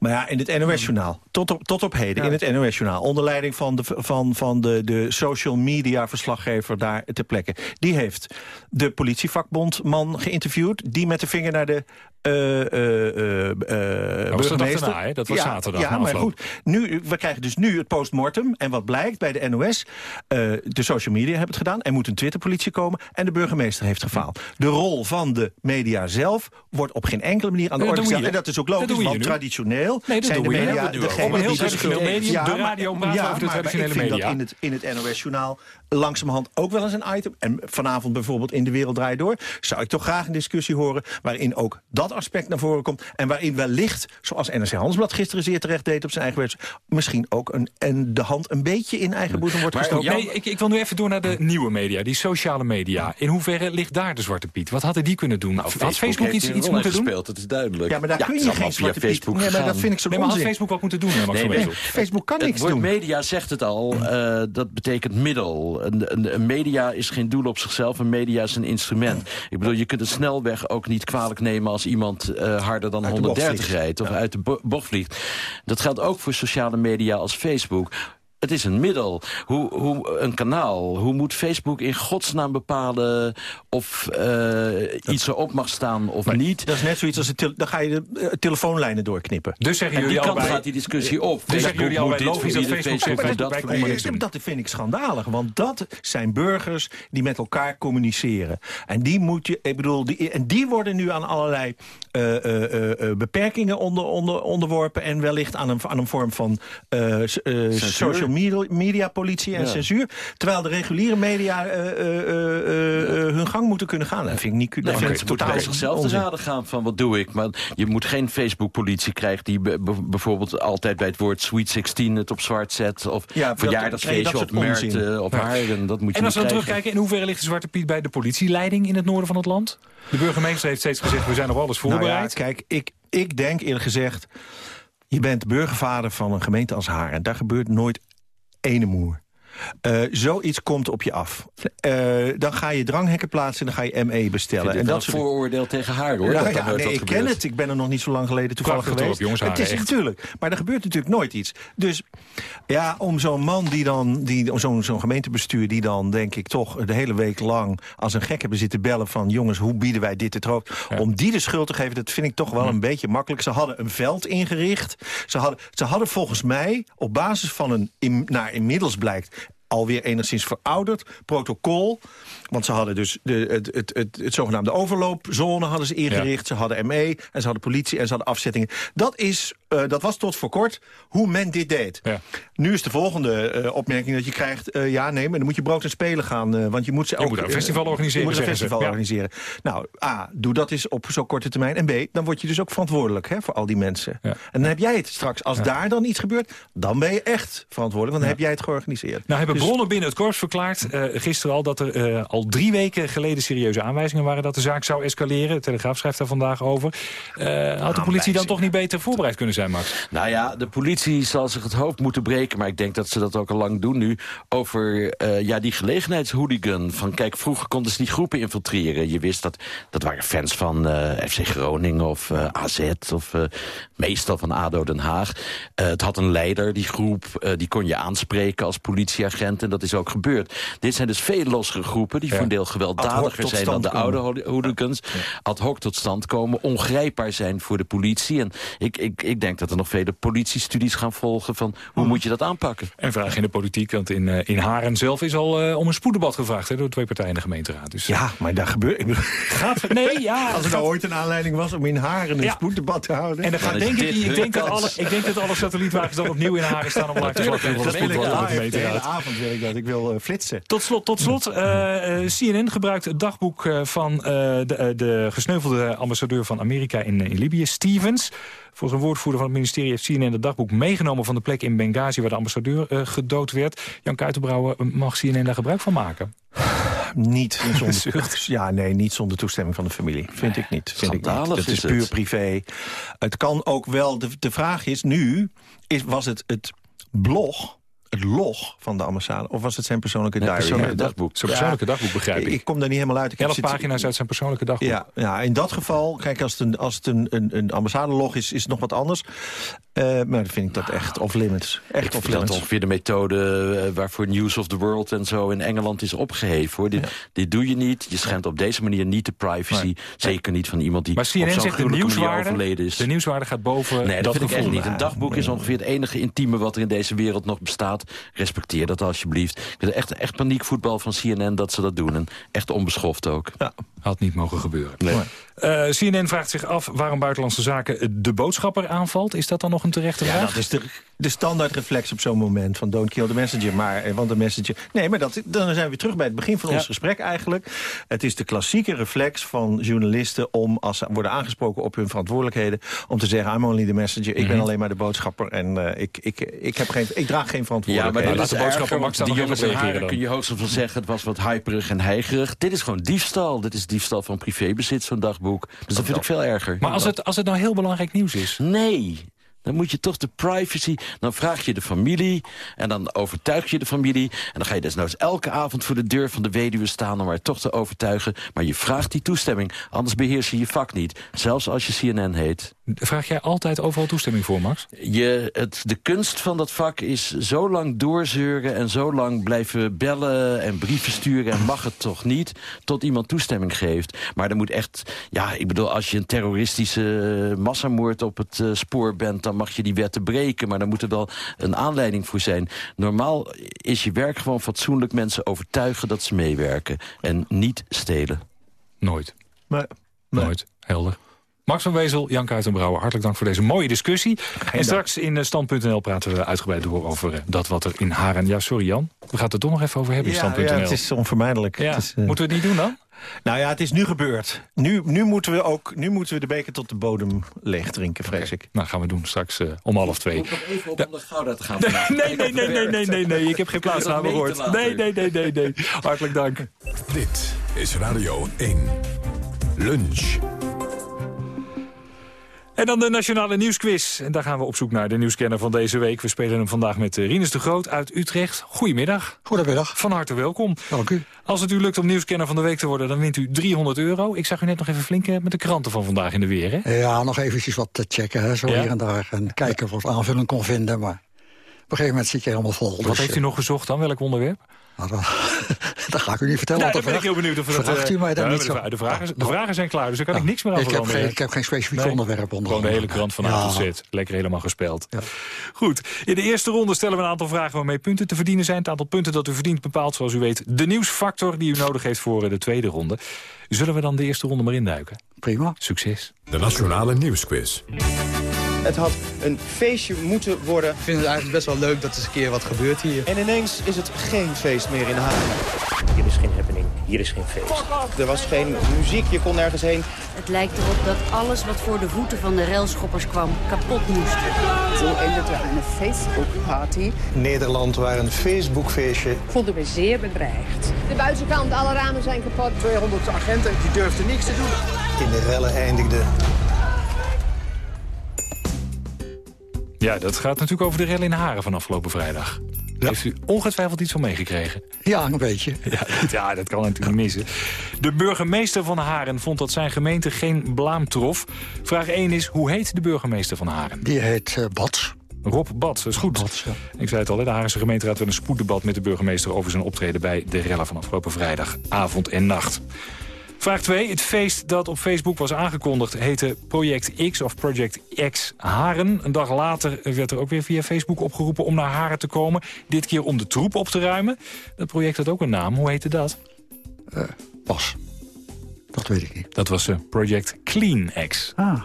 Maar ja, in het NOS-journaal, tot op, tot op heden, in het NOS-journaal... onder leiding van, de, van, van de, de social media-verslaggever daar ter plekke... die heeft de politievakbondman geïnterviewd... die met de vinger naar de uh, uh, uh, dat was daarna, dat was ja, zaterdag. Ja, maar goed. Nu, we krijgen dus nu het postmortem. En wat blijkt bij de NOS? de social media hebben het gedaan. Er moet een Twitterpolitie komen. En de burgemeester heeft gefaald. De rol van de media zelf wordt op geen enkele manier aan de orde gesteld. En dat is ook logisch, want traditioneel nee, zijn de media degene die traditioneel media, de radio praat ja, over de traditionele media. Ik vind dat in het, in het NOS-journaal langzamerhand ook wel eens een item... en vanavond bijvoorbeeld in De Wereld Draait Door... zou ik toch graag een discussie horen... waarin ook dat aspect naar voren komt... en waarin wellicht, zoals NRC Handelsblad gisteren zeer terecht deed... op zijn eigen website, misschien ook een, en de hand een beetje in eigen boezem wordt gestoken. Nee, ik, ik, wil nu even door naar de nieuwe media, die sociale media. In hoeverre ligt daar de Zwarte Piet? Wat hadden die kunnen doen? Nou, had Facebook, Facebook iets, iets moeten gespeeld, doen? dat is duidelijk. Ja, maar daar kun je geen Zwarte Piet... Nee, maar dat vind ik zo nee, maar had Facebook wat moeten doen, Max nee, nee, Facebook kan niks doen. media zegt het al, uh, dat betekent middel. Een, een, een media is geen doel op zichzelf, een media is een instrument. Ik bedoel, je kunt een snelweg ook niet kwalijk nemen... als iemand uh, harder dan 130 rijdt of ja. uit de bocht vliegt. Dat geldt ook voor sociale media als Facebook. Het is een middel. Hoe, hoe, een kanaal. Hoe moet Facebook in godsnaam bepalen of uh, iets erop mag staan of maar niet? Dat is net zoiets als... Het dan ga je de uh, telefoonlijnen doorknippen. Dus zeggen jullie die kant gaat die discussie op. Dus zeggen jullie al bij logisch dat Facebook dat, dat, dat, dat vind ik schandalig. Want dat zijn burgers die met elkaar communiceren. En die moet je... Ik bedoel, die, en die worden nu aan allerlei uh, beperkingen onder, onder, onderworpen... en wellicht aan een, aan een vorm van social media, politie en ja. censuur. Terwijl de reguliere media uh, uh, uh, hun gang moeten kunnen gaan. Dat vind ik niet dat nee, vind ik totaal bij zichzelf te raden gaan van wat doe ik. Maar je moet geen Facebook-politie krijgen die bijvoorbeeld altijd bij het woord Sweet 16 het op zwart zet. Of ja, verjaardagsfeestje op Merten of Haarden. Dat moet je en als we dan terugkijken, in hoeverre ligt de Zwarte Piet bij de politieleiding in het noorden van het land? De burgemeester heeft steeds gezegd, we zijn op alles voorbereid. Nou ja, kijk, ik, ik denk eerlijk gezegd... Je bent burgervader van een gemeente als haar. En daar gebeurt nooit ene moer. Uh, zoiets komt op je af. Uh, dan ga je dranghekken plaatsen en dan ga je ME bestellen. en dat vooroordeel tegen haar, hoor. Nou, ja, nee, ik ken het. Ik ben er nog niet zo lang geleden toevallig geweest. Op, jongens, het is echt. natuurlijk. Maar er gebeurt natuurlijk nooit iets. Dus ja, om zo'n man die dan, die, zo'n zo'n gemeentebestuur... die dan, denk ik, toch de hele week lang als een gek hebben zitten bellen... van jongens, hoe bieden wij dit het hoofd? Om die de schuld te geven, dat vind ik toch wel een beetje makkelijk. Ze hadden een veld ingericht. Ze hadden, ze hadden volgens mij op basis van een, in, naar inmiddels blijkt alweer enigszins verouderd protocol. Want ze hadden dus de, het, het, het, het zogenaamde overloopzone hadden ze ingericht. Ze hadden ME en ze hadden politie en ze hadden afzettingen. Dat, is, uh, dat was tot voor kort hoe men dit deed. Ja. Nu is de volgende uh, opmerking dat je krijgt... Uh, ja, nee, maar dan moet je brood en spelen gaan. want je moet ze je ook... moet een festival organiseren. Je moet een festival organiseren. Nou, A, doe dat eens op zo'n korte termijn. En B, dan word je dus ook verantwoordelijk hè, voor al die mensen. En dan heb jij het straks. Als daar dan iets gebeurt, dan ben je echt verantwoordelijk. Want dan heb jij het georganiseerd. Nou, hebben bronnen binnen het korps verklaard uh, gisteren al... dat er uh, al drie weken geleden serieuze aanwijzingen waren... dat de zaak zou escaleren. De Telegraaf schrijft daar vandaag over. Uh, had de politie dan toch niet beter voorbereid kunnen zijn, Max? Nou ja, de politie zal zich het hoofd moeten breken... maar ik denk dat ze dat ook al lang doen nu... over ja, die gelegenheidshooligan. Van kijk, vroeger konden ze niet groepen infiltreren. Je wist dat dat waren fans van FC Groningen of AZ... of meestal van ADO Den Haag. het had een leider, die groep. die kon je aanspreken als politieagent. En dat is ook gebeurd. Dit zijn dus veel lossere groepen... die Ja. voor een deel gewelddadiger zijn dan stand de komen. oude hooligans. Ad hoc tot stand komen, ongrijpbaar zijn voor de politie. En ik, ik, ik denk dat er nog vele politiestudies gaan volgen... van hoe moet je dat aanpakken. En vraag in de politiek, want in, uh, in Haren zelf is al uh, om een spoeddebat gevraagd... Hè, door twee partijen in de gemeenteraad. Dus, Ja, maar daar gebeurt... ik bedoel, Gaat, nee, ja. <laughs> Als er nou ooit een aanleiding was om in Haren een Ja. spoeddebat te houden... En dan gaat, Dan is denk ik, ik, denk dat alle, ik denk dat alle satellietwagens dan opnieuw in Haren staan... om <laughs> live te slagen. dat de de hele gemeenteraad. avond wil ik dat. Ik wil uh, flitsen. Tot slot, tot slot uh, CNN gebruikt het dagboek van uh, de, de gesneuvelde ambassadeur van Amerika in, in Libië, Stevens. Volgens een woordvoerder van het ministerie heeft CNN het dagboek meegenomen van de plek in Benghazi waar de ambassadeur gedood werd. Jan Kuitenbrouwer, mag CNN daar gebruik van maken? Niet <laughs> zonder, ja, nee, niet zonder toestemming van de familie. Vind ik niet. Vind ik niet. Dat is, is puur privé. Het kan ook wel... De, de vraag is nu, is, was het het blog... Het log van de ambassade? Of was het zijn persoonlijke Nee, diary? persoonlijke dagboek. Zijn persoonlijke dagboek begrijp ik. Ik kom daar niet helemaal uit. Ik heb Elf pagina's uit zijn persoonlijke dagboek. Ja, ja, in dat geval, kijk, als het een, als het een, een, een ambassadelog is, is het nog wat anders. Eh, maar dan vind ik dat echt off limits. Echt Ik off vind dat limits. ongeveer de methode eh, waarvoor News of the World en zo in Engeland is opgeheven. Hoor. Dit, dit doe je niet. Je schendt op deze manier niet de privacy. Zeker niet van iemand die Maar op CNN zo'n gruwelijke manier nieuwswaarde, overleden is. de nieuwswaarde gaat boven Nee, dat, dat vind ik echt niet. Een dagboek is ongeveer het enige intieme wat er in deze wereld nog bestaat. Respecteer dat alsjeblieft. Ik vind het echt, echt paniekvoetbal van CNN dat ze dat doen. En echt onbeschoft ook. Ja. Had niet mogen gebeuren. Nee. Eh, CNN vraagt zich af waarom Buitenlandse Zaken de boodschapper aanvalt. Is dat dan nog een terechte Ja, vraag? dat is de, de standaard reflex op zo'n moment van don't kill the messenger. Maar, eh, want de messenger... Nee, maar dat, dan zijn we weer terug bij het begin van ons gesprek eigenlijk. Het is de klassieke reflex van journalisten om, als ze worden aangesproken op hun verantwoordelijkheden, om te zeggen, I'm only the messenger. Ik ben Mhm. alleen maar de boodschapper en eh, ik, ik, ik, heb geen, ik draag geen Ja, maar verantwoordelijkheid. dit laat is de boodschapper erger, Max die jongens Haren kun je hoogstens van zeggen... het was wat hyperig en heigerig. Dit is gewoon diefstal. Dit is diefstal van privébezit, zo'n dagboek. Dus dat vind ik veel erger. Maar als het, als het nou heel belangrijk nieuws is... Nee, dan moet je toch de privacy... Dan vraag je de familie en dan overtuig je de familie... en dan ga je desnoods elke avond voor de deur van de weduwe staan... om haar toch te overtuigen. Maar je vraagt die toestemming, anders beheers je je vak niet. Zelfs als je CNN heet. Vraag jij altijd overal toestemming voor, Max? Je, het, de kunst van dat vak is zo lang doorzeuren... en zo lang blijven bellen en brieven sturen... en mag het toch niet, tot iemand toestemming geeft. Maar er moet echt... Ja, ik bedoel, als je een terroristische massamoord op het eh, spoor bent... dan mag je die wetten breken, maar dan moet er wel een aanleiding voor zijn. Normaal is je werk gewoon fatsoenlijk mensen overtuigen dat ze meewerken... en niet stelen. Nooit. Maar, Nooit. Helder. Max van Wezel, Jan Kuitenbrouwer, hartelijk dank voor deze mooie discussie. En straks in eh, Stand.nl praten we uitgebreid door over eh, dat wat er in Haren... Ja, sorry Jan, we gaan het er toch nog even over hebben in ja, Stand.nl. ja, het is onvermijdelijk. Ja, Het is, eh, Moeten we het niet doen dan? Nou ja, het is nu gebeurd. Nu, nu, moeten we ook, nu moeten we de beker tot de bodem leeg drinken, vrees ik. Nou, gaan we doen straks eh, om half twee. Moet nog even op om de Gouda te gaan. Nee, nee, nee, nee, nee, nee, nee, ik heb geen plaatsnaam gehoord. Nee, nee, nee, nee, nee. Hartelijk dank. Dit is Radio 1. Lunch. En dan de Nationale Nieuwsquiz. En daar gaan we op zoek naar de nieuwscanner van deze week. We spelen hem vandaag met eh, Rinus de Groot uit Utrecht. Goedemiddag. Goedemiddag. Van harte welkom. Dank u. Als het u lukt om nieuwscanner van de week te worden, dan wint u 300 euro. Ik zag u net nog even flink eh, met de kranten van vandaag in de weer, hè? Ja, nog eventjes wat te checken, hè, zo Ja? hier en daar. En kijken of ik aanvulling kon vinden, maar een gegeven moment zit je helemaal vol. Wat dus, heeft u nog gezocht dan? Welk onderwerp? nou, dan- <laughs> dat ga ik u niet vertellen. Nou, dan ben ik heel benieuwd of dat... Vraagt u eh, mij dan ja, niet de, zo? vra- de, vragen, de vragen zijn klaar, dus daar kan ik niks meer aan ik heb, geen, ik heb geen specifiek Nee. onderwerp onder. Gewoon de hele krant van A tot Z. Lekker helemaal gespeeld. Goed, in de eerste ronde stellen we een aantal vragen waarmee punten te verdienen zijn. Het aantal punten dat u verdient bepaalt, zoals u weet, de nieuwsfactor die u nodig heeft voor eh, de tweede ronde. Zullen we dan de eerste ronde maar induiken? Prima. Succes. De Nationale Nieuwsquiz. Het had een feestje moeten worden. Ik vind het eigenlijk best wel leuk dat er eens een keer wat gebeurt hier. En ineens is het geen feest meer in Haarlem. Hier is geen happening, hier is geen feest. Er was geen muziek, je kon nergens heen. Het lijkt erop dat alles wat voor de voeten van de railschoppers kwam kapot moest. Zo eindigde een Facebook-party. Nederland waar een Facebook-feestje. Voelden we zeer bedreigd. De buitenkant, alle ramen zijn kapot. 200 agenten, die durfden niks te doen. In de rellen eindigde Ja, dat gaat natuurlijk over de rel in Haren van afgelopen vrijdag. Heeft u ongetwijfeld iets van meegekregen? Ja, een beetje. <laughs> Ja, dat- ja, dat kan natuurlijk niet missen. De burgemeester van Haren vond dat zijn gemeente geen blaam trof. Vraag 1 is, hoe heet de burgemeester van Haren? Die heet eh, Bats. Rob Bats, dat is goed. Ik zei het al, de Harense gemeenteraad wil een spoeddebat met de burgemeester... over zijn optreden bij de rellen van afgelopen vrijdag, avond en nacht. Vraag 2. Het feest dat op Facebook was aangekondigd heette Project X of Project X Haren. Een dag later werd er ook weer via Facebook opgeroepen om naar Haren te komen. Dit keer om de troep op te ruimen. Dat project had ook een naam. Hoe heette dat? Pas. Dat weet ik niet. Dat was eh, Project Clean X. Ah.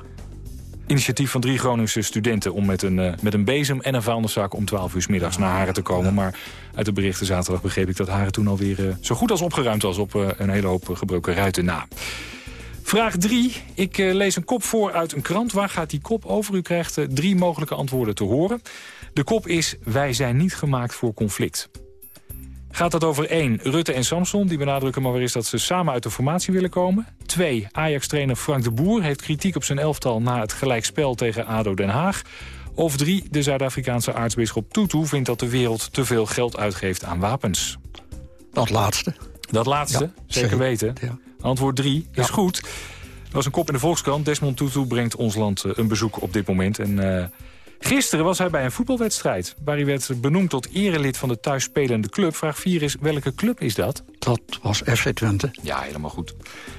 Initiatief van drie Groningse studenten om met een, eh, met een bezem en een vuilniszak om 12 uur 's middags naar Haren te komen. Maar uit de berichten zaterdag begreep ik dat Haren toen alweer eh, zo goed als opgeruimd was op eh, een hele hoop gebroken ruiten na. Vraag 3. Ik lees een kop voor uit een krant. Waar gaat die kop over? U krijgt drie mogelijke antwoorden te horen. De kop is, wij zijn niet gemaakt voor conflict. Gaat dat over 1. Rutte en Samson, die benadrukken maar weer eens dat ze samen uit de formatie willen komen. 2. Ajax-trainer Frank de Boer heeft kritiek op zijn elftal na het gelijkspel tegen ADO Den Haag. Of 3. De Zuid-Afrikaanse aartsbisschop Tutu vindt dat de wereld te veel geld uitgeeft aan wapens. Dat laatste. Dat laatste, Ja, zeker zeker. weten. Antwoord 3 is goed. Er was een kop in de Volkskrant. Desmond Tutu brengt ons land eh, een bezoek op dit moment. En eh, gisteren was hij bij een voetbalwedstrijd... waar hij werd benoemd tot erelid van de thuisspelende club. Vraag 4 is, welke club is dat? Dat was FC Twente. Ja, helemaal goed.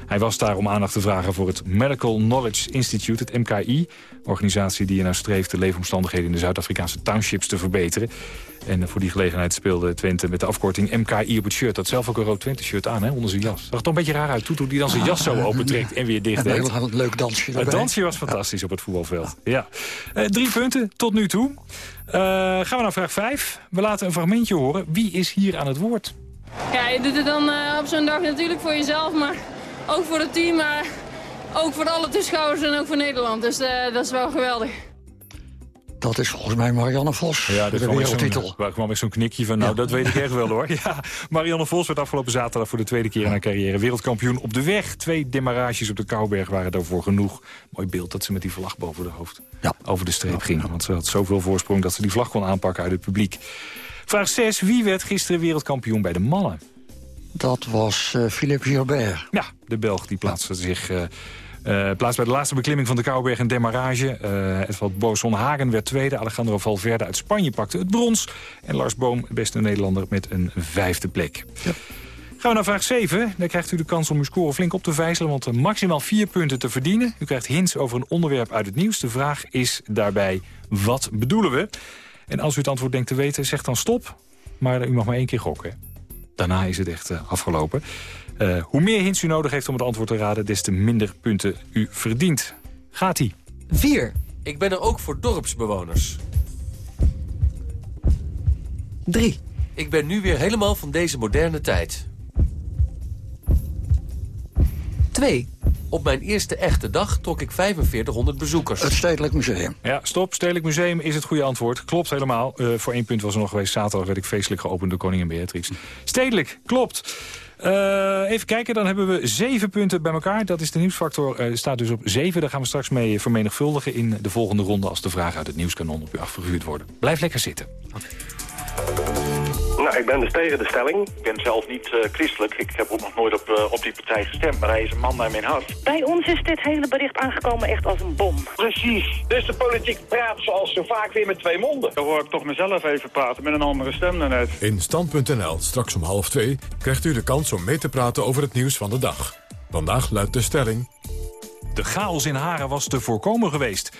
Hij was daar om aandacht te vragen voor het Medical Knowledge Institute, het MKI. Organisatie die ernaar streeft de leefomstandigheden in de Zuid-Afrikaanse townships te verbeteren. En voor die gelegenheid speelde Twente met de afkorting MKI op het shirt. Dat zelf ook een rood Twente-shirt aan, hè, onder zijn jas. Zag er toch een beetje raar uit, Tutu die dan zijn jas zo opentrekt en weer dicht deed. heel een leuk dansje Het dansje was fantastisch op het voetbalveld. Ja. Eh, drie punten tot nu toe. Eh, gaan we naar vraag 5. We laten een fragmentje horen. Wie is hier aan het woord? Ja, je doet het dan eh, op zo'n dag natuurlijk voor jezelf, maar ook voor het team, maar ook voor alle toeschouwers en ook voor Nederland. Dus eh, dat is wel geweldig. Dat is volgens mij Marianne Vos, Ja, de wereldtitel. Waar kwam met zo'n knikje van, nou, dat weet ik echt wel hoor. <laughs> Ja, Marianne Vos werd afgelopen zaterdag voor de tweede keer in haar carrière wereldkampioen op de weg. Twee demarages op de Kouberg waren daarvoor genoeg. Mooi beeld dat ze met die vlag boven de hoofd over de streep ging. Want ze had zoveel voorsprong dat ze die vlag kon aanpakken uit het publiek. Vraag 6. Wie werd gisteren wereldkampioen bij de mannen? Dat was eh, Philippe Gilbert. Ja, de Belg die plaatste zich... eh eh, plaats bij de laatste beklimming van de Kouberg en Demarage. Eh het valt Boson Hagen werd tweede. Alejandro Valverde uit Spanje pakte het brons. En Lars Boom, beste Nederlander, met een vijfde plek. Gaan we naar vraag 7. Dan krijgt u de kans om uw score flink op te vijzelen... want er maximaal vier punten te verdienen. U krijgt hints over een onderwerp uit het nieuws. De vraag is daarbij, wat bedoelen we? En als u het antwoord denkt te weten, zeg dan stop. Maar u mag maar één keer gokken. Daarna is het echt eh, afgelopen. Eh, hoe meer hints u nodig heeft om het antwoord te raden... des te minder punten u verdient. Gaat-ie. 4. Ik ben er ook voor dorpsbewoners. 3. Ik ben nu weer helemaal van deze moderne tijd. 2. Op mijn eerste echte dag trok ik 4500 bezoekers. Het Stedelijk Museum. Ja, stop. Stedelijk Museum is het goede antwoord. Klopt helemaal. Uh, voor één punt was er nog geweest. Zaterdag werd ik feestelijk geopend door koningin Beatrix. Stedelijk, klopt. Uh, even kijken, dan hebben we zeven punten bij elkaar. Dat is de nieuwsfactor, uh, staat dus op zeven. Daar gaan we straks mee vermenigvuldigen in de volgende ronde... als de vragen uit het nieuwskanon op u afgevuurd worden. Blijf lekker zitten. Nou, ik ben dus tegen de stelling. Ik ben zelf niet uh, christelijk. Ik heb ook nog nooit op, uh, op die partij gestemd, maar hij is een man naar mijn hart. Bij ons is dit hele bericht aangekomen echt als een bom. Precies. Dus de politiek praat zoals zo vaak weer met twee monden. Dan hoor ik toch mezelf even praten met een andere stem daarnet. In Stand.nl, straks om half twee, krijgt u de kans om mee te praten over het nieuws van de dag. Vandaag luidt de stelling... De chaos in Haren was te voorkomen geweest.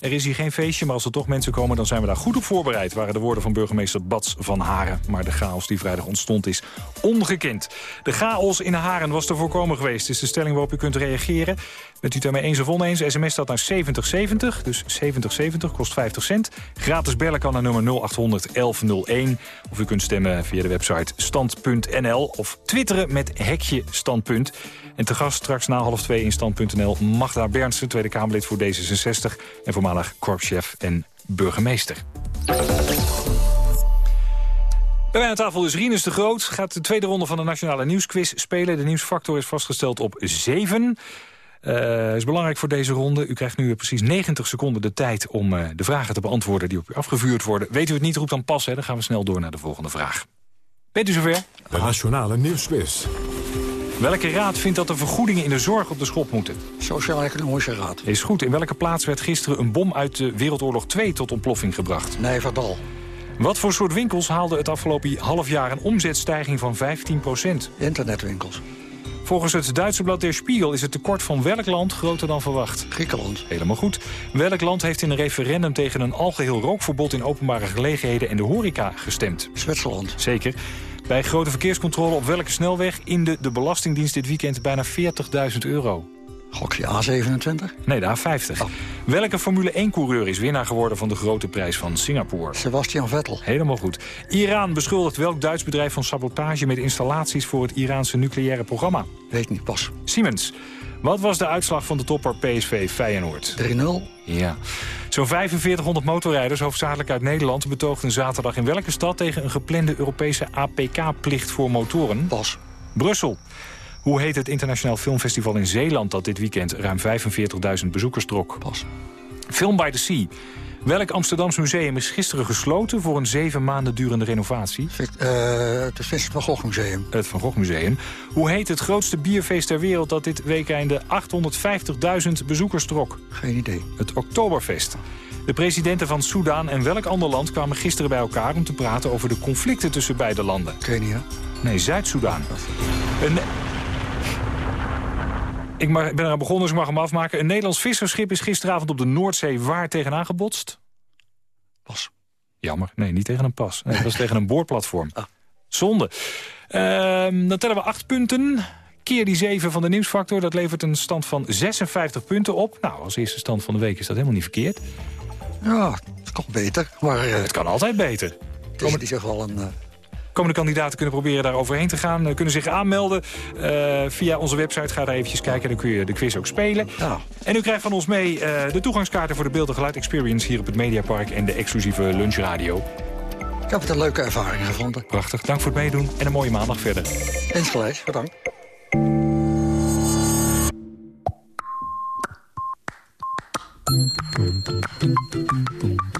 Er is hier geen feestje, maar als er toch mensen komen... dan zijn we daar goed op voorbereid, waren de woorden van burgemeester Bats van Haren. Maar de chaos die vrijdag ontstond is ongekend. De chaos in Haren was te voorkomen geweest, is de stelling waarop u kunt reageren. Bent u het daarmee eens of oneens? SMS staat naar 7070, dus 7070 kost 50 cent. Gratis bellen kan naar nummer 0800 1101. Of u kunt stemmen via de website stand.nl of twitteren met hekje standpunt. En te gast straks na half twee in stand.nl Magda Bernsen, Tweede Kamerlid voor D66... en voormalig korpschef en burgemeester. Bij mij aan tafel is Rinus de Groot. Gaat de tweede ronde van de Nationale Nieuwsquiz spelen. De nieuwsfactor is vastgesteld op 7. Uh, is belangrijk voor deze ronde. U krijgt nu precies 90 seconden de tijd om uh, de vragen te beantwoorden die op u afgevuurd worden. Weet u het niet, roep dan pas. Hè. Dan gaan we snel door naar de volgende vraag. Bent u zover? De Nationale Nieuwsquiz. Welke raad vindt dat de vergoedingen in de zorg op de schop moeten? Sociaal-Economische Raad. Is goed. In welke plaats werd gisteren een bom uit de Wereldoorlog 2 tot ontploffing gebracht? Nijverdal. Wat voor soort winkels haalden het afgelopen half jaar een omzetstijging van 15% Internetwinkels. Volgens het Duitse blad Der Spiegel is het tekort van welk land groter dan verwacht? Griekenland. Helemaal goed. Welk land heeft in een referendum tegen een algeheel rookverbod in openbare gelegenheden en de horeca gestemd? Zwitserland. Zeker. Bij grote verkeerscontrole op welke snelweg inde de Belastingdienst dit weekend bijna 40.000 euro? Gokje A27? Nee, de A50. Welke Formule 1-coureur is winnaar geworden van de grote prijs van Singapore? Sebastian Vettel. Helemaal goed. Iran beschuldigt welk Duits bedrijf van sabotage met installaties voor het Iraanse nucleaire programma? Weet niet pas. Siemens. Wat was de uitslag van de topper PSV Feyenoord? 3-0. Ja. Zo'n 4500 motorrijders, hoofdzakelijk uit Nederland... betoogden zaterdag in welke stad tegen een geplande Europese APK-plicht voor motoren? Pas. Brussel. Hoe heet het internationaal filmfestival in Zeeland... dat dit weekend ruim 45.000 bezoekers trok? Pas. Film by the Sea. Welk Amsterdams museum is gisteren gesloten... voor een zeven maanden durende renovatie? Uh, het van Gogh Museum. Het Van Gogh Museum. Hoe heet het grootste bierfeest ter wereld... dat dit weekende 850.000 bezoekers trok? Geen idee. Het Oktoberfest. De presidenten van Soudaan en welk ander land kwamen gisteren bij elkaar... om te praten over de conflicten tussen beide landen? Kenia. Nee, Zuid-Soedan. Een... Ik mag, ben eraan begonnen, dus ik mag hem afmaken. Een Nederlands visserschip is gisteravond op de Noordzee waar tegenaan gebotst? Pas. Jammer. Nee, niet tegen een pas. Nee, dat was tegen een boorplatform. Ah. <laughs> Zonde. Ehm, dan tellen we acht punten. Keer die 7 van de nieuwsfactor. Dat levert een stand van 56 punten op. Nou, als eerste stand van de week is dat helemaal niet verkeerd. Ja, het kan beter. Maar, uh, het kan altijd beter. Het is in ieder geval een... Uh... Komende kandidaten kunnen proberen daar overheen te gaan. Uh, kunnen zich aanmelden uh, via onze website. Ga daar eventjes kijken, dan kun je de quiz ook spelen. Ja. En u krijgt van ons mee uh, de toegangskaarten voor de Beeld en Geluid Experience... hier op het Mediapark en de exclusieve lunchradio. Ik heb het een leuke ervaring gevonden. Prachtig, dank voor het meedoen en een mooie maandag verder. Insgelijks, bedankt.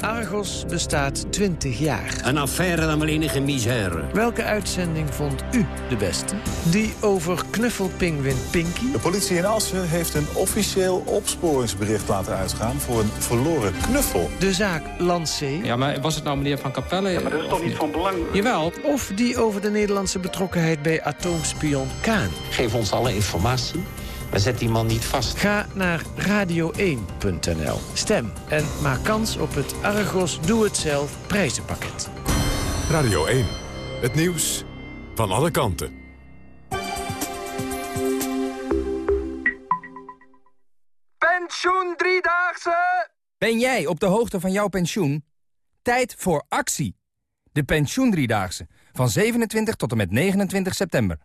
Argos bestaat 20 jaar. Een affaire dan wel enige misère. Welke uitzending vond u de beste? Die over knuffelpingwin Pinky? De politie in Assen heeft een officieel opsporingsbericht laten uitgaan... voor een verloren knuffel. De zaak Lancé? Ja, maar was het nou meneer Van Capelle? Ja, maar dat is toch niet van belang? Jawel. Of die over de Nederlandse betrokkenheid bij atoomspion Kaan? Geef ons alle informatie. Maar zet die man niet vast. Ga naar radio1.nl. Stem en maak kans op het Argos Doe Het Zelf prijzenpakket. Radio 1. Het nieuws van alle kanten. Pensioen Driedaagse! Ben jij op de hoogte van jouw pensioen? Tijd voor actie. De pensioendriedaagse, van 27 tot en met 29 september.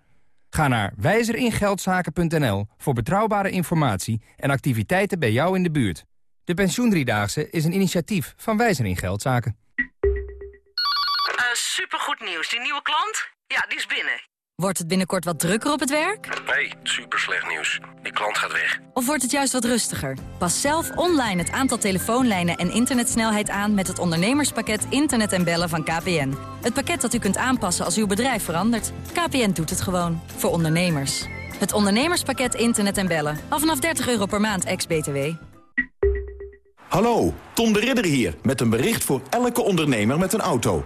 Ga naar wijzeringeldzaken.nl voor betrouwbare informatie en activiteiten bij jou in de buurt. De pensioendriedaagse is een initiatief van Wijzer in Geldzaken. Uh, supergoed nieuws. Die nieuwe klant? Ja, die is binnen. Wordt het binnenkort wat drukker op het werk? Nee, super slecht nieuws. Die klant gaat weg. Of wordt het juist wat rustiger? Pas zelf online het aantal telefoonlijnen en internetsnelheid aan... met het ondernemerspakket Internet en Bellen van KPN. Het pakket dat u kunt aanpassen als uw bedrijf verandert. KPN doet het gewoon. Voor ondernemers. Het ondernemerspakket Internet en Bellen. Al vanaf 30 euro per maand, ex-BTW. Hallo, Tom de Ridder hier. Met een bericht voor elke ondernemer met een auto.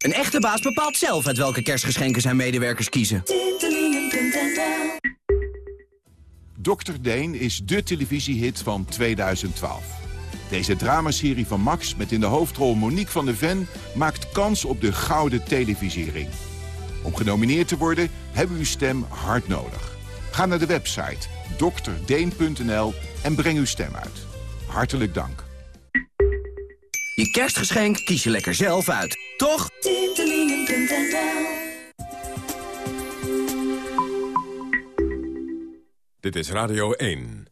Een echte baas bepaalt zelf uit welke kerstgeschenken zijn medewerkers kiezen. Dr. Deen is de televisiehit van 2012. Deze dramaserie van Max met in de hoofdrol Monique van der Ven... maakt kans op de gouden televisiering. Om genomineerd te worden hebben we uw stem hard nodig. Ga naar de website drdeen.nl en breng uw stem uit. Hartelijk dank. Je kerstgeschenk kies je lekker zelf uit, toch? Dit is Radio 1.